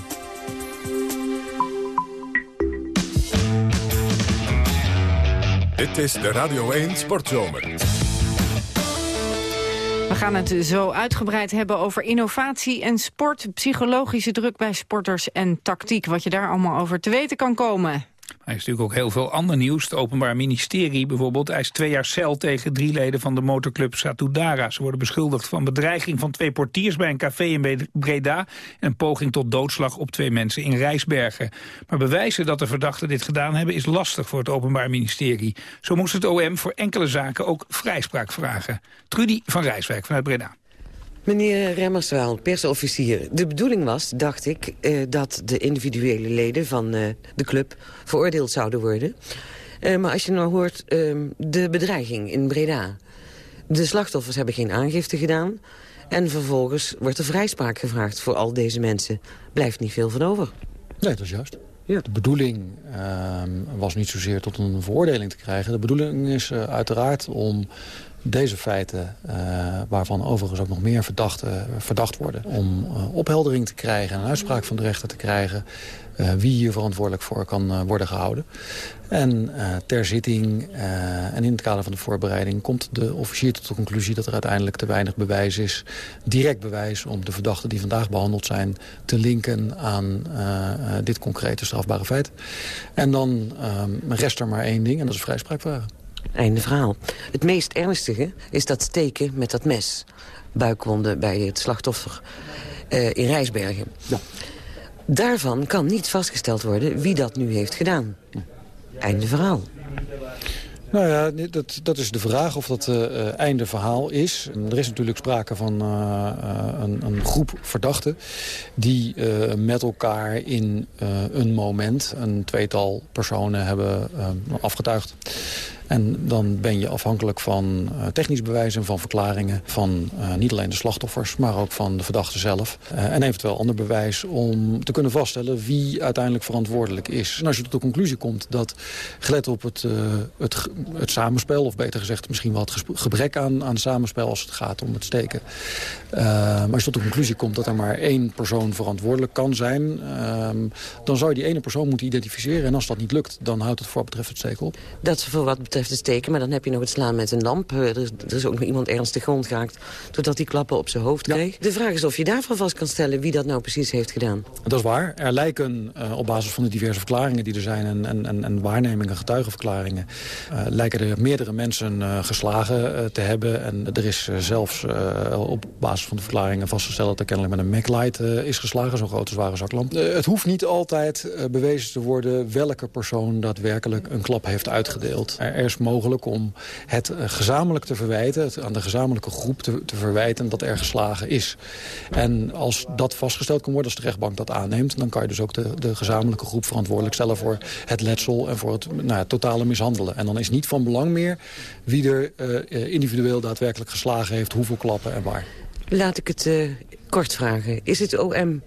Dit is de Radio 1 Sportzomer. We gaan het zo uitgebreid hebben over innovatie en sport, psychologische druk bij sporters en tactiek. Wat je daar allemaal over te weten kan komen. Er is natuurlijk ook heel veel ander nieuws. Het Openbaar Ministerie bijvoorbeeld eist twee jaar cel tegen drie leden van de motorclub Satudara. Ze worden beschuldigd van bedreiging van twee portiers bij een café in Breda... en een poging tot doodslag op twee mensen in Rijsbergen. Maar bewijzen dat de verdachten dit gedaan hebben is lastig voor het Openbaar Ministerie. Zo moest het OM voor enkele zaken ook vrijspraak vragen. Trudy van Rijswijk vanuit Breda. Meneer Remmerswaal, persofficier. De bedoeling was, dacht ik, eh, dat de individuele leden van eh, de club veroordeeld zouden worden. Eh, maar als je nou hoort ehm, de bedreiging in Breda. De slachtoffers hebben geen aangifte gedaan. En vervolgens wordt er vrijspraak gevraagd voor al deze mensen. Blijft niet veel van over. Nee, dat is juist. De bedoeling ehm, was niet zozeer tot een veroordeling te krijgen. De bedoeling is uiteraard om deze feiten, eh, waarvan overigens ook nog meer verdachten, verdacht worden... om eh, opheldering te krijgen en een uitspraak van de rechter te krijgen... eh, wie hier verantwoordelijk voor kan worden gehouden. En ter zitting en in het kader van de voorbereiding... komt de officier tot de conclusie dat er uiteindelijk te weinig bewijs is... direct bewijs om de verdachten die vandaag behandeld zijn... te linken aan dit concrete strafbare feit. En dan eh, rest er maar één ding en dat is vrijspraak vragen. Einde verhaal. Het meest ernstige is dat steken met dat mes. Buikwonden bij het slachtoffer eh, in Rijsbergen. Daarvan kan niet vastgesteld worden wie dat nu heeft gedaan. Einde verhaal. Nou ja, dat, dat is de vraag of dat eh, einde verhaal is. Er is natuurlijk sprake van een, een groep verdachten... die met elkaar in een moment een tweetal personen hebben afgetuigd. En dan ben je afhankelijk van uh, technisch bewijs en van verklaringen... van uh, niet alleen de slachtoffers, maar ook van de verdachte zelf. Uh, en eventueel ander bewijs om te kunnen vaststellen wie uiteindelijk verantwoordelijk is. En als je tot de conclusie komt dat, gelet op het, het, het samenspel... of beter gezegd misschien wel het gebrek aan, aan samenspel als het gaat om het steken... maar als je tot de conclusie komt dat er maar één persoon verantwoordelijk kan zijn... dan zou je die ene persoon moeten identificeren. En als dat niet lukt, dan houdt het voor wat betreft het steken op. Dat is voor wat betreft het steken, maar dan heb je nog het slaan met een lamp. Er is, er is ook nog iemand ernstig gewond geraakt doordat hij klappen op zijn hoofd kreeg. De vraag is of je daarvan vast kan stellen wie dat nou precies heeft gedaan. Dat is waar. Er lijken uh, op basis van de diverse verklaringen die er zijn... en, en, en, en waarnemingen, getuigenverklaringen... Uh, lijken er meerdere mensen uh, geslagen te hebben. En er is zelfs op basis van de verklaringen vastgesteld... dat er kennelijk met een MacLight is geslagen, zo'n grote zware zaklamp. het hoeft niet altijd bewezen te worden welke persoon daadwerkelijk een klap heeft uitgedeeld. Er mogelijk om het eh, gezamenlijk te verwijten, aan de gezamenlijke groep te, te verwijten dat er geslagen is. En als dat vastgesteld kan worden, als de rechtbank dat aanneemt, dan kan je dus ook de, de gezamenlijke groep verantwoordelijk stellen voor het letsel en voor het nou totale mishandelen. En dan is niet van belang meer wie er uh, individueel daadwerkelijk geslagen heeft, hoeveel klappen en waar. Laat ik het kort vragen. Is het OM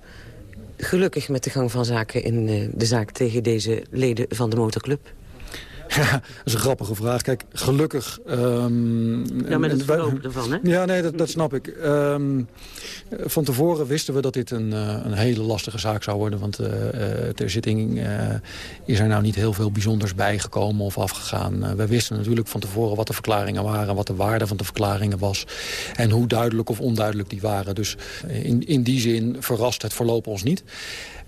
gelukkig met de gang van zaken in de zaak tegen deze leden van de motorclub? Ja, dat is een grappige vraag. Kijk, gelukkig... Um, ja, met het verloop ervan, hè? Ja, nee, dat, dat snap ik. Um, van tevoren wisten we dat dit een, uh, een hele lastige zaak zou worden. Want uh, ter zitting uh, is er nou niet heel veel bijzonders bijgekomen of afgegaan. we wisten natuurlijk van tevoren wat de verklaringen waren... wat de waarde van de verklaringen was. En hoe duidelijk of onduidelijk die waren. Dus in, in die zin verrast het verloop ons niet.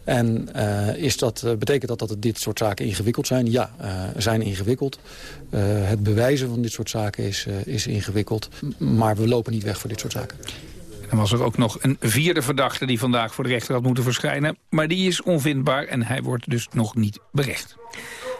En uh, is dat, uh, betekent dat dat dit soort zaken ingewikkeld zijn? Ja, uh, zijn ingewikkeld. het bewijzen van dit soort zaken is, is ingewikkeld. Maar we lopen niet weg voor dit soort zaken. Dan was er ook nog een vierde verdachte die vandaag voor de rechter had moeten verschijnen. Maar die is onvindbaar en hij wordt dus nog niet berecht.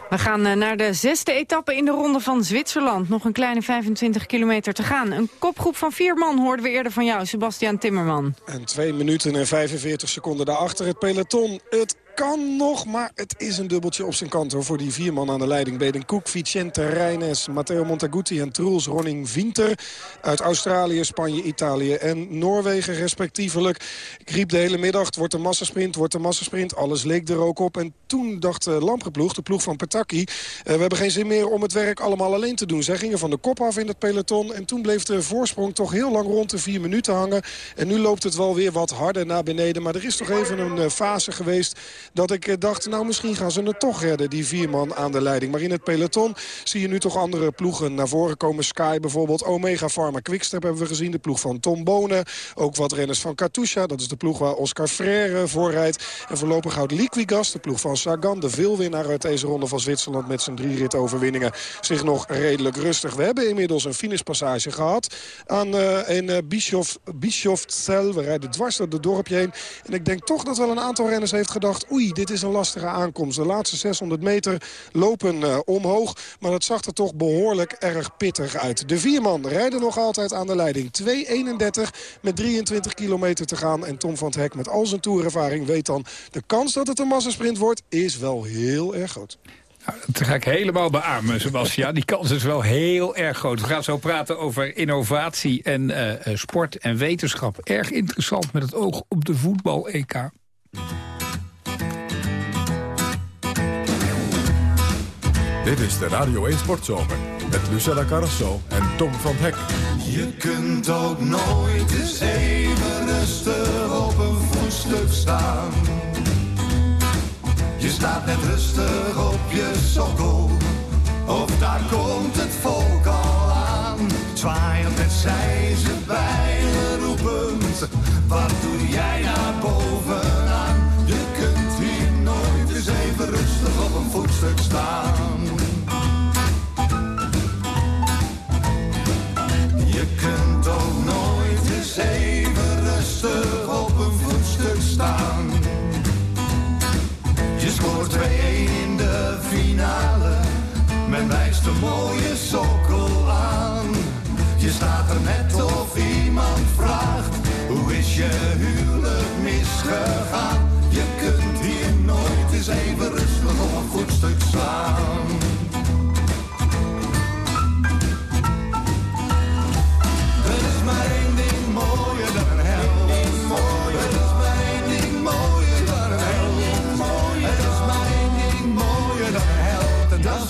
We gaan eh, naar de zesde etappe in de ronde van Zwitserland. Nog een kleine 25 kilometer te gaan. Een kopgroep van vier man hoorden we eerder van jou, Sebastian Timmerman. En twee minuten en 45 seconden daarachter het peloton. Het kan nog, maar het is een dubbeltje op zijn kant hoor, voor die vier man aan de leiding. Beden Koek, Vicente Reines, Matteo Montaguti en Truls Ronning Winter. Uit Australië, Spanje, Italië en Noorwegen respectievelijk. Ik riep de hele middag, wordt een massasprint, wordt een massasprint. Alles leek er ook op. En toen dacht de Lampre-ploeg, de ploeg van Pataki... Uh, we hebben geen zin meer om het werk allemaal alleen te doen. Zij gingen van de kop af in het peloton. En toen bleef de voorsprong toch heel lang rond de vier minuten hangen. En nu loopt het wel weer wat harder naar beneden. Maar er is toch even een uh, fase geweest dat ik dacht, nou misschien gaan ze het toch redden, die vier man aan de leiding. Maar in het peloton zie je nu toch andere ploegen naar voren komen. Sky bijvoorbeeld, Omega Pharma Quickstep hebben we gezien. De ploeg van Tom Bonen, ook wat renners van Katusha. Dat is de ploeg waar Oscar Freire voorrijdt. En voorlopig houdt Liquigas, de ploeg van Sagan, de veelwinnaar uit deze ronde van Zwitserland met zijn drie ritoverwinningen, zich nog redelijk rustig. We hebben inmiddels een finishpassage gehad aan uh, in uh, Bischof, Bischofzell. We rijden dwars door het dorpje heen. En ik denk toch dat wel een aantal renners heeft gedacht... dit is een lastige aankomst. De laatste 600 meter lopen uh, omhoog. Maar het zag er toch behoorlijk erg pittig uit. De vier man rijden nog altijd aan de leiding. 2.31 met 23 kilometer te gaan. En Tom van het Hek met al zijn toerervaring weet dan... de kans dat het een massasprint wordt is wel heel erg groot. Nou, dat ga ik helemaal beamen, Sebastian. Die kans is wel heel erg groot. We gaan zo praten over innovatie en uh, sport en wetenschap. Erg interessant met het oog op de voetbal-EK. Dit is de Radio 1 Sportzomer met Lucella Carrasso en Tom van Hek. Je kunt ook nooit eens even rustig op een voetstuk staan. Je staat net rustig op je sokkel, of daar komt het volk al aan. Zwaaiend en zij ze bijlen roepend, wat doe jij naar bovenaan? Je kunt hier nooit eens even rustig op een voetstuk staan. Scoort 2-1 in de finale. Men wijst een mooie sokkel aan. Je staat er net of iemand vraagt. Hoe is je huwelijk misgegaan?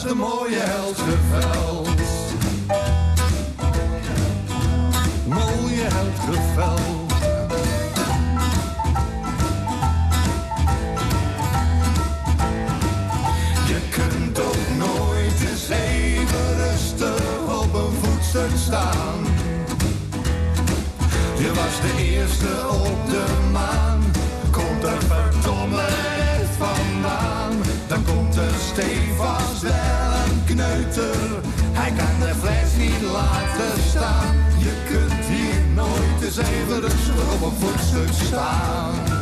De mooie Helgeveld. Mooie Helgeveld. Je kunt ook nooit eens even rustig op een voetstuk staan. Je was de eerste op de maan. Komt er verdomme vandaan. Dan komt er stevast wel Hij kan de fles niet laten staan. Je kunt hier nooit eens even rustig op een voetstuk staan.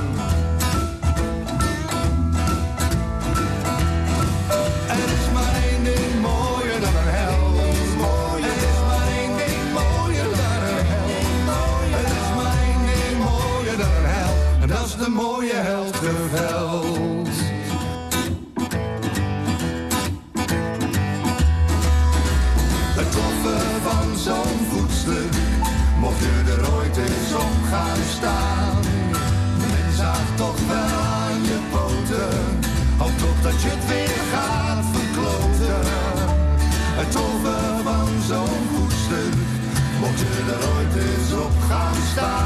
Gaan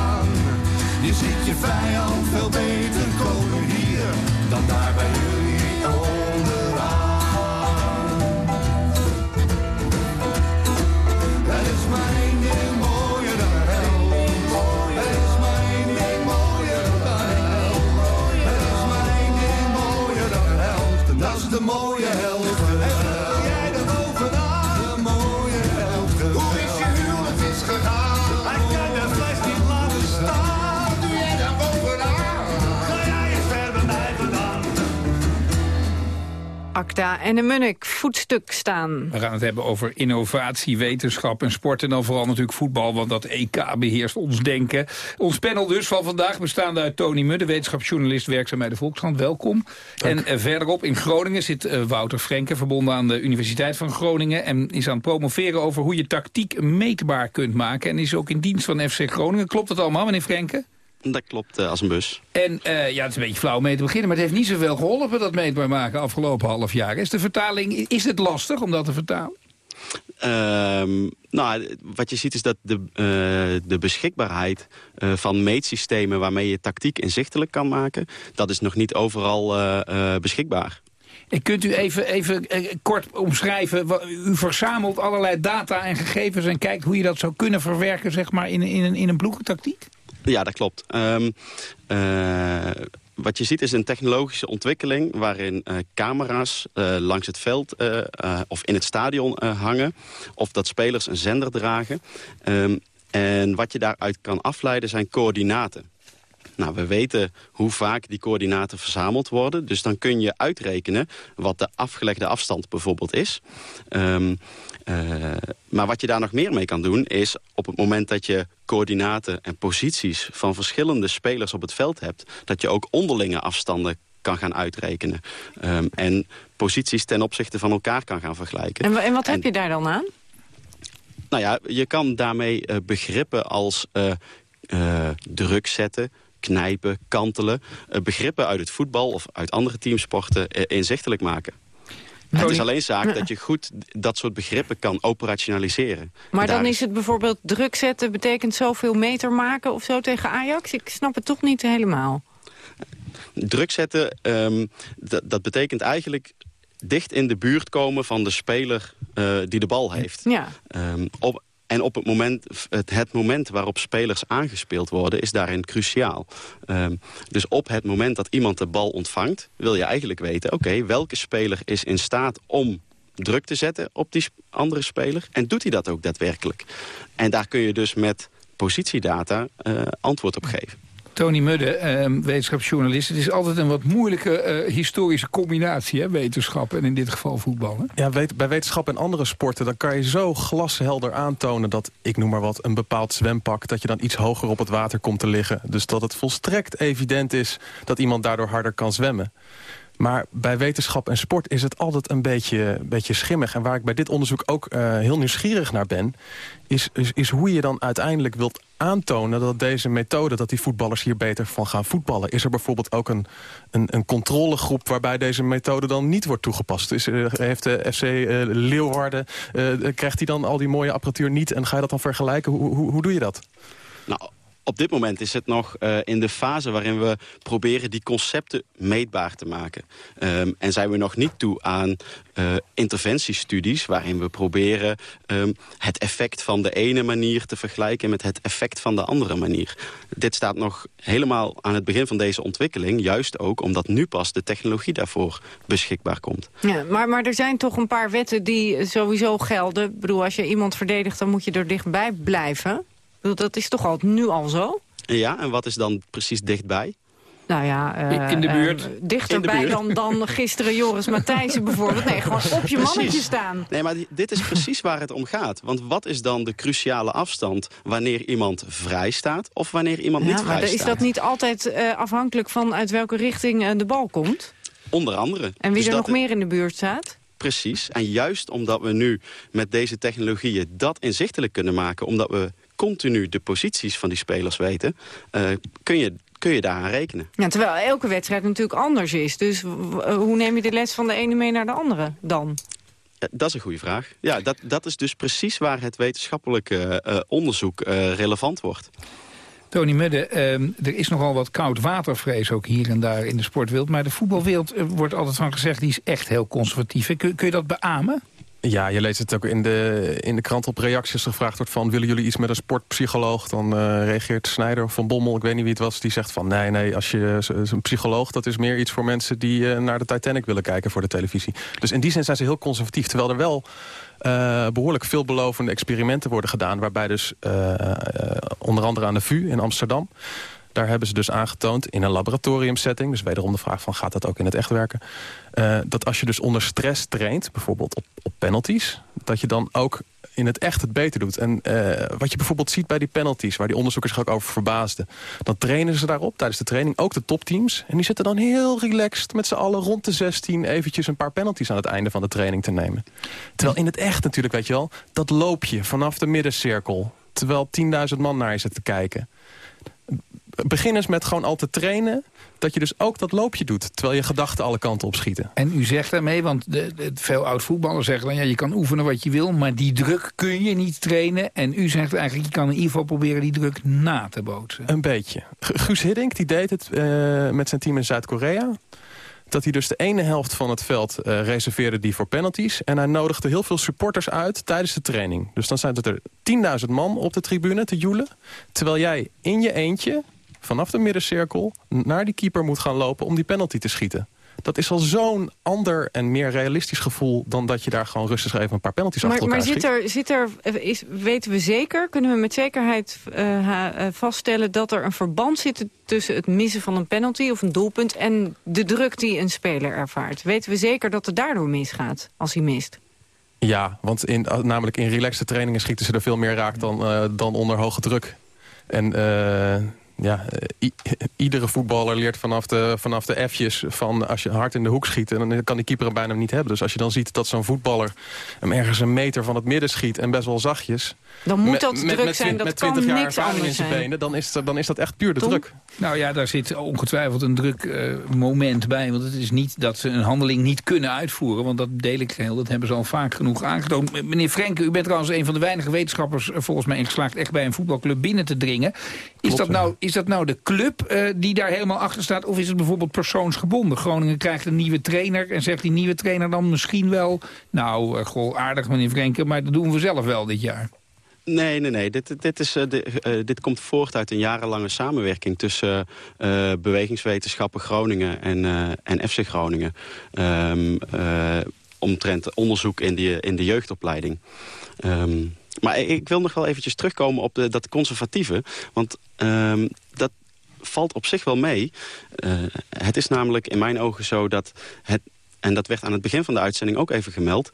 Acta en de Munnik, voetstuk staan. We gaan het hebben over innovatie, wetenschap en sport. En dan vooral natuurlijk voetbal, want dat EK beheerst ons denken. Ons panel dus van vandaag bestaande uit Tony Mudde... wetenschapsjournalist werkzaam bij de Volkskrant. Welkom. En eh, verderop in Groningen zit eh, Wouter Frenke... verbonden aan de Universiteit van Groningen... en is aan het promoveren over hoe je tactiek meetbaar kunt maken... en is ook in dienst van FC Groningen. Klopt dat allemaal, meneer Frenke? Dat klopt, eh, als een bus. En eh, ja, het is een beetje flauw om mee te beginnen... maar het heeft niet zoveel geholpen, dat meetbaar maken... afgelopen half jaar. Is de vertaling, is het lastig om dat te vertalen? Ehm, nou, wat je ziet is dat de, eh, de beschikbaarheid van meetsystemen... waarmee je tactiek inzichtelijk kan maken... dat is nog niet overal beschikbaar. En kunt u even, even kort omschrijven... u verzamelt allerlei data en gegevens... en kijkt hoe je dat zou kunnen verwerken zeg maar, in, in, een- in een ploegentactiek? Ja, dat klopt. Ehm, eh, wat je ziet is een technologische ontwikkeling... waarin eh, camera's eh, langs het veld of in het stadion hangen... of dat spelers een zender dragen. Ehm, en wat je daaruit kan afleiden zijn coördinaten. Nou, we weten hoe vaak die coördinaten verzameld worden. Dus dan kun je uitrekenen wat de afgelegde afstand bijvoorbeeld is. Ehm, eh, maar wat je daar nog meer mee kan doen is op het moment dat je coördinaten en posities van verschillende spelers op het veld hebt, dat je ook onderlinge afstanden kan gaan uitrekenen. Ehm, en posities ten opzichte van elkaar kan gaan vergelijken. En, en wat heb je daar dan aan? Nou ja, je kan daarmee eh, begrippen als eh, druk zetten, knijpen, kantelen... eh, begrippen uit het voetbal of uit andere teamsporten eh, inzichtelijk maken. Het is alleen zaak dat je goed dat soort begrippen kan operationaliseren. Maar dan is het bijvoorbeeld druk zetten... betekent zoveel meter maken of zo tegen Ajax? Ik snap het toch niet helemaal. Druk zetten, ehm, dat- dat betekent eigenlijk dicht in de buurt komen van de speler eh, die de bal heeft. Ja. Ehm, op, en op het moment, het, het moment waarop spelers aangespeeld worden... is daarin cruciaal. Ehm, dus op het moment dat iemand de bal ontvangt... wil je eigenlijk weten, oké, welke speler is in staat om druk te zetten op die andere speler? En doet hij dat ook daadwerkelijk? En daar kun je dus met positiedata eh, antwoord op geven. Tony Mudde, eh, wetenschapsjournalist. Het is altijd een wat moeilijke eh, historische combinatie, hè, wetenschap en in dit geval voetbal. Ja, weet, bij wetenschap en andere sporten... dan kan je zo glashelder aantonen dat, ik noem maar wat, een bepaald zwempak... dat je dan iets hoger op het water komt te liggen. Dus dat het volstrekt evident is dat iemand daardoor harder kan zwemmen. Maar bij wetenschap en sport is het altijd een beetje, beetje schimmig. En waar ik bij dit onderzoek ook uh, heel nieuwsgierig naar ben... Is, is, hoe je dan uiteindelijk wilt aantonen dat deze methode... dat die voetballers hier beter van gaan voetballen. Is er bijvoorbeeld ook een, een, een controlegroep... waarbij deze methode dan niet wordt toegepast? Is, uh, heeft de FC uh, Leeuwarden... krijgt hij dan al die mooie apparatuur niet... en ga je dat dan vergelijken? Hoe, hoe, hoe doe je dat? Nou, op dit moment is het nog uh, in de fase waarin we proberen die concepten meetbaar te maken. Um, en zijn we nog niet toe aan uh, interventiestudies waarin we proberen um, het effect van de ene manier te vergelijken met het effect van de andere manier. Dit staat nog helemaal aan het begin van deze ontwikkeling, juist ook omdat nu pas de technologie daarvoor beschikbaar komt. Ja, maar, maar er zijn toch een paar wetten die sowieso gelden. Ik bedoel, als je iemand verdedigt, dan moet je er dichtbij blijven. Dat is toch al nu al zo? Ja, en wat is dan precies dichtbij? Nou ja, uh, in de buurt. Uh, dichterbij dan, dan gisteren Joris Matthijssen bijvoorbeeld. Nee, gewoon op je precies. mannetje staan. Nee, maar dit is precies waar het om gaat. Want wat is dan de cruciale afstand wanneer iemand vrij staat... of wanneer iemand ja, niet vrij maar staat? Is dat niet altijd uh, afhankelijk van uit welke richting de bal komt? Onder andere. En wie dus er dat nog meer in de buurt staat? Precies. En juist omdat we nu met deze technologieën dat inzichtelijk kunnen maken... omdat we continu de posities van die spelers weten... Uh, kun je kun je daaraan rekenen. Ja, terwijl elke wedstrijd natuurlijk anders is. Dus hoe neem je de les van de ene mee naar de andere dan? Ja, dat is een goede vraag. Ja, dat, dat is dus precies waar het wetenschappelijke uh, onderzoek uh, relevant wordt. Tony Mudde, uh, er is nogal wat koud watervrees ook hier en daar in de sportwereld. Maar de voetbalwereld wordt altijd van gezegd, die is echt heel conservatief. Kun, kun je dat beamen? Ja, je leest het ook in de, in de krant op reacties gevraagd wordt van... willen jullie iets met een sportpsycholoog? Dan uh, reageert Snijder of Van Bommel, ik weet niet wie het was... die zegt van nee, nee, als je een psycholoog... dat is meer iets voor mensen die uh, naar de Titanic willen kijken voor de televisie. Dus in die zin zijn ze heel conservatief. Terwijl er wel uh, behoorlijk veelbelovende experimenten worden gedaan... waarbij dus onder andere aan de VU in Amsterdam... Daar hebben ze dus aangetoond in een laboratoriumsetting... dus wederom de vraag van gaat dat ook in het echt werken... Uh, dat als je dus onder stress traint, bijvoorbeeld op, op penalties... dat je dan ook in het echt het beter doet. En uh, wat je bijvoorbeeld ziet bij die penalties... waar die onderzoekers zich ook over verbaasden... dan trainen ze daarop tijdens de training ook de topteams... en die zitten dan heel relaxed met z'n allen rond de 16... eventjes een paar penalties aan het einde van de training te nemen. Terwijl in het echt natuurlijk, weet je wel... dat loop je vanaf de middencirkel... terwijl 10.000 man naar je zit te kijken begin eens met gewoon al te trainen dat je dus ook dat loopje doet... terwijl je gedachten alle kanten op schieten. En u zegt daarmee, want de, de, veel oud-voetballers zeggen... dan ja, je kan oefenen wat je wil, maar die druk kun je niet trainen. En u zegt eigenlijk, je kan in ieder geval proberen die druk na te bootsen. Een beetje. Guus Hiddink die deed het uh, met zijn team in Zuid-Korea dat hij dus de ene helft van het veld uh, reserveerde die voor penalties. En hij nodigde heel veel supporters uit tijdens de training. Dus dan zijn er 10.000 man op de tribune te joelen. Terwijl jij in je eentje vanaf de middencirkel naar die keeper moet gaan lopen om die penalty te schieten. Dat is al zo'n ander en meer realistisch gevoel... dan dat je daar gewoon rustig even een paar penalties maar, achter elkaar maar zit er, zit er, is, weten we zeker, kunnen we met zekerheid uh, vaststellen... dat er een verband zit tussen het missen van een penalty of een doelpunt... en de druk die een speler ervaart? Weten we zeker dat het daardoor misgaat als hij mist? Ja, want in, namelijk in relaxte trainingen schieten ze er veel meer raak dan, uh, dan onder hoge druk. En ja, iedere voetballer leert vanaf de, vanaf de F'jes van als je hard in de hoek schiet... dan kan die keeper hem bijna niet hebben. Dus als je dan ziet dat zo'n voetballer hem ergens een meter van het midden schiet... en best wel zachtjes... Dan moet dat met, druk met, zijn, dat kan 20 jaar niks ervaring anders in zijn benen, dan is, dan is dat echt puur de Tom? druk. Nou ja, daar zit ongetwijfeld een druk uh, moment bij. Want het is niet dat ze een handeling niet kunnen uitvoeren. Want dat deel ik heel, dat hebben ze al vaak genoeg aangetoond. Meneer Frenke, u bent trouwens een van de weinige wetenschappers... volgens mij ingeslaagd echt bij een voetbalclub binnen te dringen. Is, dat, nou, is dat nou de club uh, die daar helemaal achter staat? Of is het bijvoorbeeld persoonsgebonden? Groningen krijgt een nieuwe trainer en zegt die nieuwe trainer dan misschien wel... nou, uh, goh, aardig meneer Frenke, maar dat doen we zelf wel dit jaar. Nee, nee, nee. Dit, dit, is, de, uh, dit komt voort uit een jarenlange samenwerking... tussen uh, bewegingswetenschappen Groningen en, en FC Groningen. Um, omtrent onderzoek in de, in de jeugdopleiding. Um, maar ik wil nog wel eventjes terugkomen op de, dat conservatieve. Want um, dat valt op zich wel mee. het is namelijk in mijn ogen zo dat... het en dat werd aan het begin van de uitzending ook even gemeld...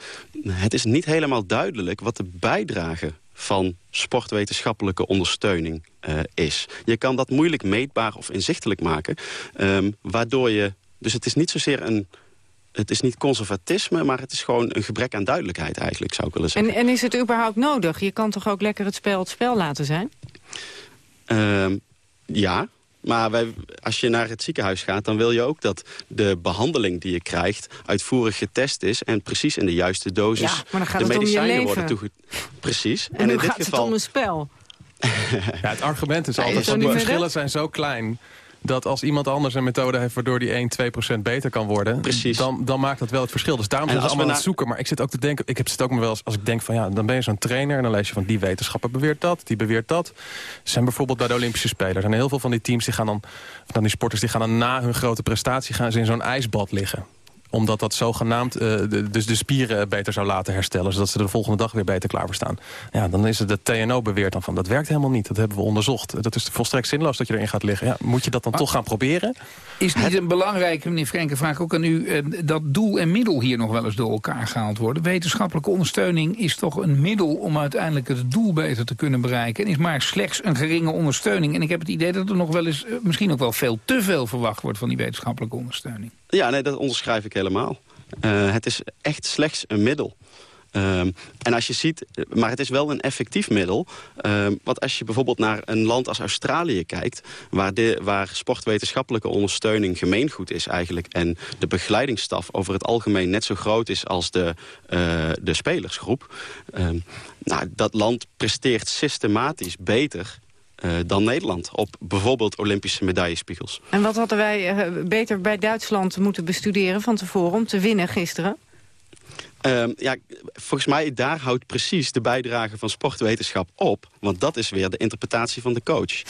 het is niet helemaal duidelijk wat de bijdrage van sportwetenschappelijke ondersteuning uh, is. Je kan dat moeilijk meetbaar of inzichtelijk maken... Um, waardoor je Dus het is niet zozeer een... Het is niet conservatisme, maar het is gewoon een gebrek aan duidelijkheid eigenlijk, zou ik willen zeggen. En, en is het überhaupt nodig? Je kan toch ook lekker het spel het spel laten zijn? Ehm, ja, maar wij, als je naar het ziekenhuis gaat... dan wil je ook dat de behandeling die je krijgt... uitvoerig getest is en precies in de juiste dosis... Ja, maar dan gaat de het om je medicijnen worden toege... Precies. En, nu in dit gaat geval... het om een spel. Ja, het argument is altijd dat de verschillen zijn zo klein dat als iemand anders een methode heeft waardoor die 1, 2% beter kan worden, Dan, dan maakt dat wel het verschil. Dus daarom zijn we allemaal aan het zoeken. Maar ik zit ook te denken, ik heb zit ook wel eens, als ik denk van ja, dan ben je zo'n trainer en dan lees je van die wetenschapper beweert dat, die beweert dat. Zijn bijvoorbeeld bij de Olympische Spelen, er zijn heel veel van die teams die gaan dan, dan die sporters, die gaan dan na hun grote prestatie gaan ze in zo'n ijsbad liggen omdat dat zogenaamd eh, de, dus de spieren beter zou laten herstellen... zodat ze de volgende dag weer beter klaar voor staan. Ja, dan is het de TNO beweert dan van... dat werkt helemaal niet, dat hebben we onderzocht. Dat is volstrekt zinloos dat je erin gaat liggen. Ja, moet je dat dan toch gaan proberen? Is niet een belangrijke, meneer Frenke, vraag ook aan u... eh, dat doel en middel hier nog wel eens door elkaar gehaald worden? Wetenschappelijke ondersteuning is toch een middel... om uiteindelijk het doel beter te kunnen bereiken... en is maar slechts een geringe ondersteuning. En ik heb het idee dat er nog wel eens, eh, misschien ook wel veel te veel verwacht wordt... van die wetenschappelijke ondersteuning. Ja, nee, dat onderschrijf ik helemaal. Eh, het is echt slechts een middel. Ehm, en als je ziet, eh, maar het is wel een effectief middel. Ehm, want als je bijvoorbeeld naar een land als Australië kijkt... waar, de, waar sportwetenschappelijke ondersteuning gemeengoed is eigenlijk... en de begeleidingsstaf over het algemeen net zo groot is als de, eh, de spelersgroep... ehm, nou, dat land presteert systematisch beter dan Nederland... op bijvoorbeeld Olympische medaillespiegels. En wat hadden wij eh, beter bij Duitsland moeten bestuderen van tevoren... om te winnen gisteren? Ehm, ja, volgens mij daar houdt precies de bijdrage van sportwetenschap op. Want dat is weer de interpretatie van de coach.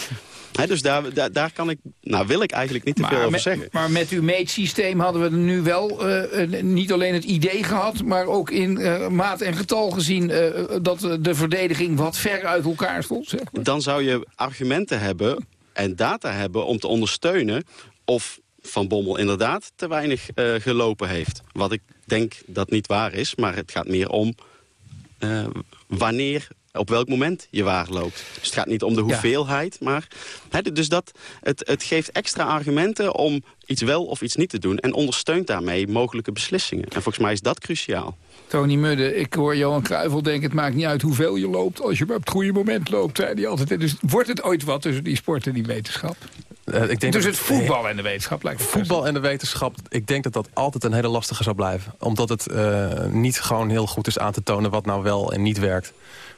Dus daar, daar, daar kan ik, nou wil ik eigenlijk niet te veel over met, zeggen. maar met uw meetsysteem hadden we nu wel eh, niet alleen het idee gehad... maar ook in eh, maat en getal gezien eh, dat de verdediging wat ver uit elkaar stond. Zeg maar. Dan zou je argumenten hebben en data hebben om te ondersteunen... of Van Bommel inderdaad te weinig gelopen heeft. Wat ik denk dat niet waar is, maar het gaat meer om... wanneer, op welk moment je waar loopt. Dus het gaat niet om de Ja. hoeveelheid, maar... Hè, dus dat, het, het geeft extra argumenten om iets wel of iets niet te doen... en ondersteunt daarmee mogelijke beslissingen. En volgens mij is dat cruciaal. Tony Mudde, ik hoor Johan Cruijffel denken... het maakt niet uit hoeveel je loopt, als je maar op het goede moment loopt. Zei hij altijd. Dus wordt het ooit wat tussen die sport en die wetenschap? Eh, ik denk Dus dat het voetbal en de wetenschap lijkt me Voetbal en de wetenschap, ik denk dat dat altijd een hele lastige zou blijven. Omdat het eh, niet gewoon heel goed is aan te tonen wat nou wel en niet werkt.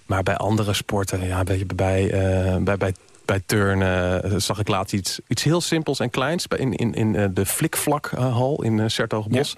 Maar bij andere sporten, ja, bij, bij, eh, bij, bij, bij turnen eh, zag ik laatst iets, iets heel simpels en kleins... in, in, in eh, de Flikvlakhal in Sertogenbos.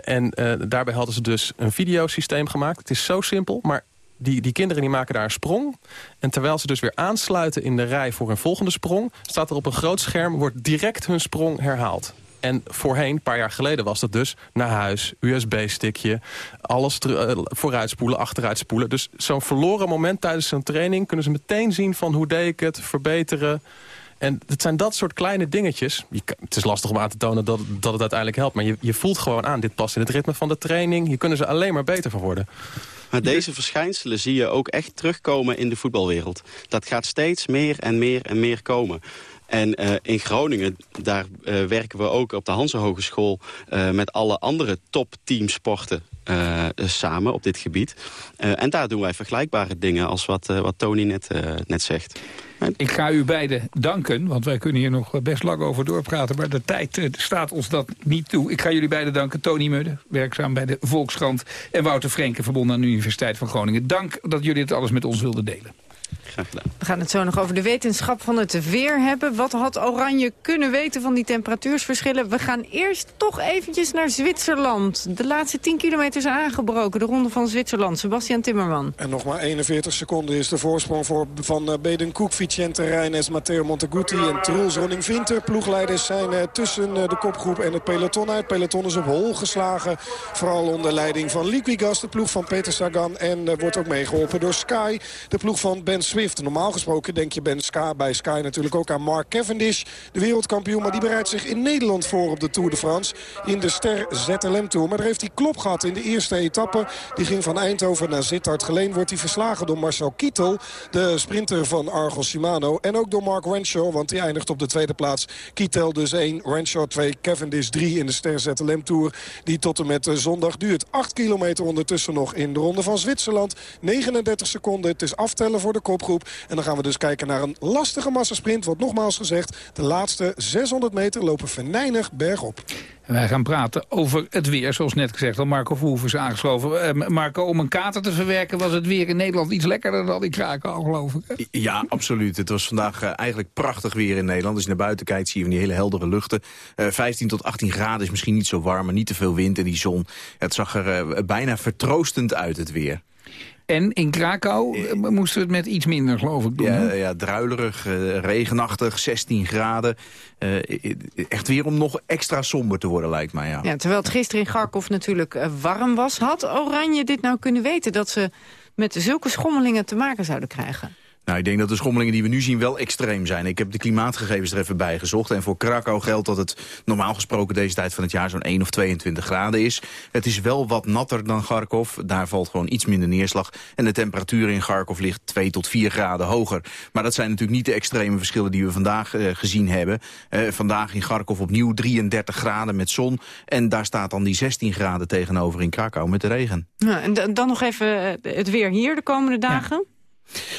En daarbij hadden ze dus een videosysteem gemaakt. Het is zo simpel, maar die, die kinderen die maken daar een sprong. En terwijl ze dus weer aansluiten in de rij voor hun volgende sprong... staat er op een groot scherm, wordt direct hun sprong herhaald. En voorheen, een paar jaar geleden, was dat dus naar huis, USB-stickje... alles eh, vooruitspoelen, achteruitspoelen. Dus zo'n verloren moment tijdens zo'n training... kunnen ze meteen zien van hoe deed ik het, verbeteren... En het zijn dat soort kleine dingetjes. Je het is lastig om aan te tonen dat, dat het uiteindelijk helpt. Maar je, je voelt gewoon aan, dit past in het ritme van de training. Hier kunnen ze alleen maar beter van worden. Maar deze verschijnselen zie je ook echt terugkomen in de voetbalwereld. Dat gaat steeds meer en meer en meer komen. En eh, in Groningen, daar eh, werken we ook op de Hanse Hogeschool... eh, met alle andere topteamsporten samen op dit gebied. En daar doen wij vergelijkbare dingen als wat, wat Tony net, net zegt. Ik ga u beiden danken, want wij kunnen hier nog best lang over doorpraten... maar de tijd staat ons dat niet toe. Ik ga jullie beiden danken. Tony Mudde, werkzaam bij de Volkskrant... en Wouter Frenke, verbonden aan de Universiteit van Groningen. Dank dat jullie dit alles met ons wilden delen. Graag gedaan. We gaan het zo nog over de wetenschap van het weer hebben. Wat had Oranje kunnen weten van die temperatuursverschillen? We gaan eerst toch eventjes naar Zwitserland. De laatste 10 kilometer is aangebroken, de ronde van Zwitserland. Sebastian Timmerman. En nog maar 41 seconden is de voorsprong voor, van eh, Beden Koek, Vicente Reines, Matteo Monteguti en Truls Ronning Vinter. Ploegleiders zijn eh, tussen eh, de kopgroep en het peloton uit. Het peloton is op hol geslagen. Vooral onder leiding van Liquigas, de ploeg van Peter Sagan. En wordt ook meegeholpen door Sky, de ploeg van Ben. Swift. Normaal gesproken denk je ben Sky, bij Sky natuurlijk ook aan Mark Cavendish, de wereldkampioen. Maar die bereidt zich in Nederland voor op de Tour de France. In de Ster ZLM Tour. Maar daar heeft hij klop gehad in de eerste etappe. Die ging van Eindhoven naar Sittard. Geleen wordt hij verslagen door Marcel Kittel. De sprinter van Argos Shimano. En ook door Mark Renshaw. Want die eindigt op de tweede plaats. Kittel dus 1, Renshaw 2, Cavendish 3 in de Ster ZLM Tour. Die tot en met zondag duurt. 8 kilometer ondertussen nog in de ronde van Zwitserland. 39 seconden. Het is aftellen voor de kopgroep. En dan gaan we dus kijken naar een lastige massasprint. Wat nogmaals gezegd, de laatste 600 meter lopen venijnig bergop. wij gaan praten over het weer, zoals net gezegd al. Marco Verhoeven is aangesloten. Uh, Marco, om een kater te verwerken was het weer in Nederland iets lekkerder dan in Krakau, geloof ik. Ja, absoluut. Het was vandaag uh, eigenlijk prachtig weer in Nederland. Als je naar buiten kijkt zie je van die hele heldere luchten. Uh, 15 tot 18 graden is misschien niet zo warm, maar niet te veel wind en die zon. Het zag er bijna vertroostend uit, het weer. En in Krakau eh, moesten we het met iets minder, geloof ik, doen. Ja, ja druilerig, uh, regenachtig, 16 graden. Uh, echt weer om nog extra somber te worden, lijkt mij. Ja. ja terwijl het gisteren in Garkov natuurlijk warm was... had Oranje dit nou kunnen weten dat ze met zulke schommelingen te maken zouden krijgen? Nou, ik denk dat de schommelingen die we nu zien wel extreem zijn. Ik heb de klimaatgegevens er even bij gezocht. En voor Krakau geldt dat het normaal gesproken deze tijd van het jaar zo'n 1 of 22 graden is. Het is wel wat natter dan Kharkov. Daar valt gewoon iets minder neerslag. En de temperatuur in Kharkov ligt 2 tot 4 graden hoger. Maar dat zijn natuurlijk niet de extreme verschillen die we vandaag uh, gezien hebben. Uh, vandaag in Kharkov opnieuw 33 graden met zon. En daar staat dan die 16 graden tegenover in Krakau met de regen. Ja, en dan nog even eh, het weer hier de komende dagen. Ja.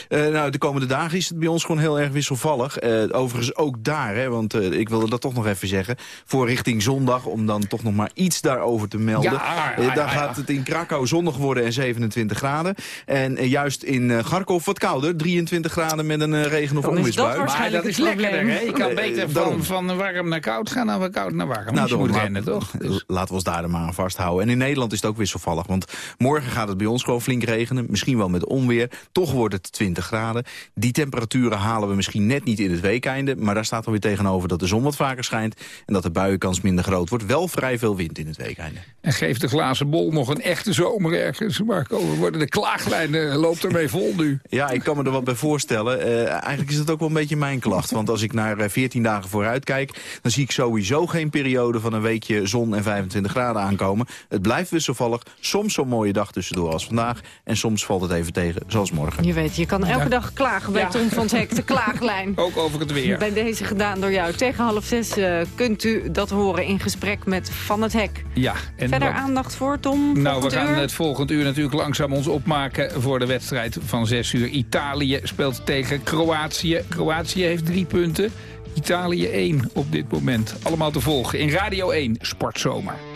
Uh, nou, de komende dagen is het bij ons gewoon heel erg wisselvallig. Uh, overigens ook daar, hè, want uh, ik wilde dat toch nog even zeggen. Voor richting zondag, om dan toch nog maar iets daarover te melden. Ja, ja, daar gaat het in Krakau zondag worden en 27 graden. En juist in Garkov wat kouder, 23 graden met een regen- of onweersbui. Maar dat is lekkerder, hè? Je kan beter van, van warm naar koud gaan dan van koud naar warm. Nou, je moet rennen, toch? Dus. Laten we ons daar maar aan vasthouden. En in Nederland is het ook wisselvallig, want morgen gaat het bij ons gewoon flink regenen. Misschien wel met onweer. Toch wordt het 20 graden. Die temperaturen halen we misschien net niet in het weekeinde. Maar daar staat dan weer tegenover dat de zon wat vaker schijnt... en dat de buienkans minder groot wordt. Wel vrij veel wind in het weekeinde. En geeft de glazen bol nog een echte zomer ergens, Marco. We worden de klaaglijnen loopt ermee vol nu. Ja, ik kan me er wat bij voorstellen. Uh, eigenlijk is dat ook wel een beetje mijn klacht. Want als ik naar 14 eh, dagen vooruit kijk... dan zie ik sowieso geen periode van een weekje zon en 25 graden aankomen. Het blijft wisselvallig. Soms zo'n mooie dag tussendoor als vandaag. En soms valt het even tegen, zoals morgen. Je weet, je kan elke dag klagen bij Tom van het Hek, de klaaglijn. Ook over het weer. Bij deze gedaan door jou. Tegen half zes uh, kunt u dat horen in gesprek met Van het Hek. Ja. En Verder wat... aandacht voor, Tom? Nou, we gaan uur? het volgend uur natuurlijk langzaam ons opmaken... voor de wedstrijd van zes uur. Italië speelt tegen Kroatië. Kroatië heeft drie punten. Italië 1 op dit moment. Allemaal te volgen in Radio 1 Sportzomer.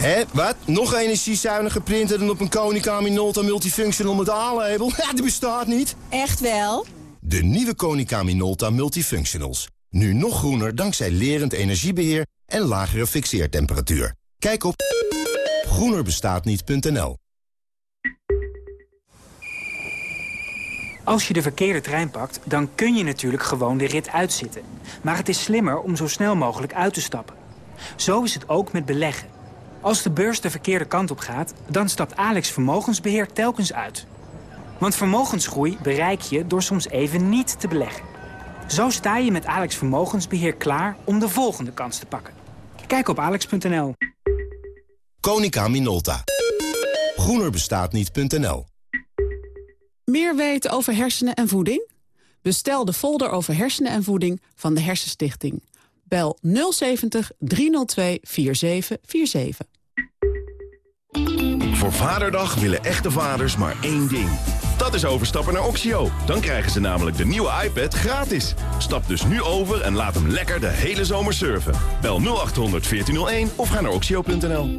Hé, wat? Nog energiezuinige printer dan op een Konica Minolta Multifunctional met A-label? Ja, die bestaat niet. Echt wel? De nieuwe Konica Minolta Multifunctionals. Nu nog groener dankzij lerend energiebeheer en lagere fixeertemperatuur. Kijk op groenerbestaatniet.nl Als je de verkeerde trein pakt, dan kun je natuurlijk gewoon de rit uitzitten. Maar het is slimmer om zo snel mogelijk uit te stappen. Zo is het ook met beleggen. Als de beurs de verkeerde kant op gaat, dan stapt Alex Vermogensbeheer telkens uit. Want vermogensgroei bereik je door soms even niet te beleggen. Zo sta je met Alex Vermogensbeheer klaar om de volgende kans te pakken. Kijk op alex.nl. Konica Minolta. Groenerbestaatniet.nl Meer weten over hersenen en voeding? Bestel de folder over hersenen en voeding van de Hersenstichting. Bel 070 302 4747. Voor Vaderdag willen echte vaders maar één ding. Dat is overstappen naar Oxio. Dan krijgen ze namelijk de nieuwe iPad gratis. Stap dus nu over en laat hem lekker de hele zomer surfen. Bel 0800 1401 of ga naar oxio.nl.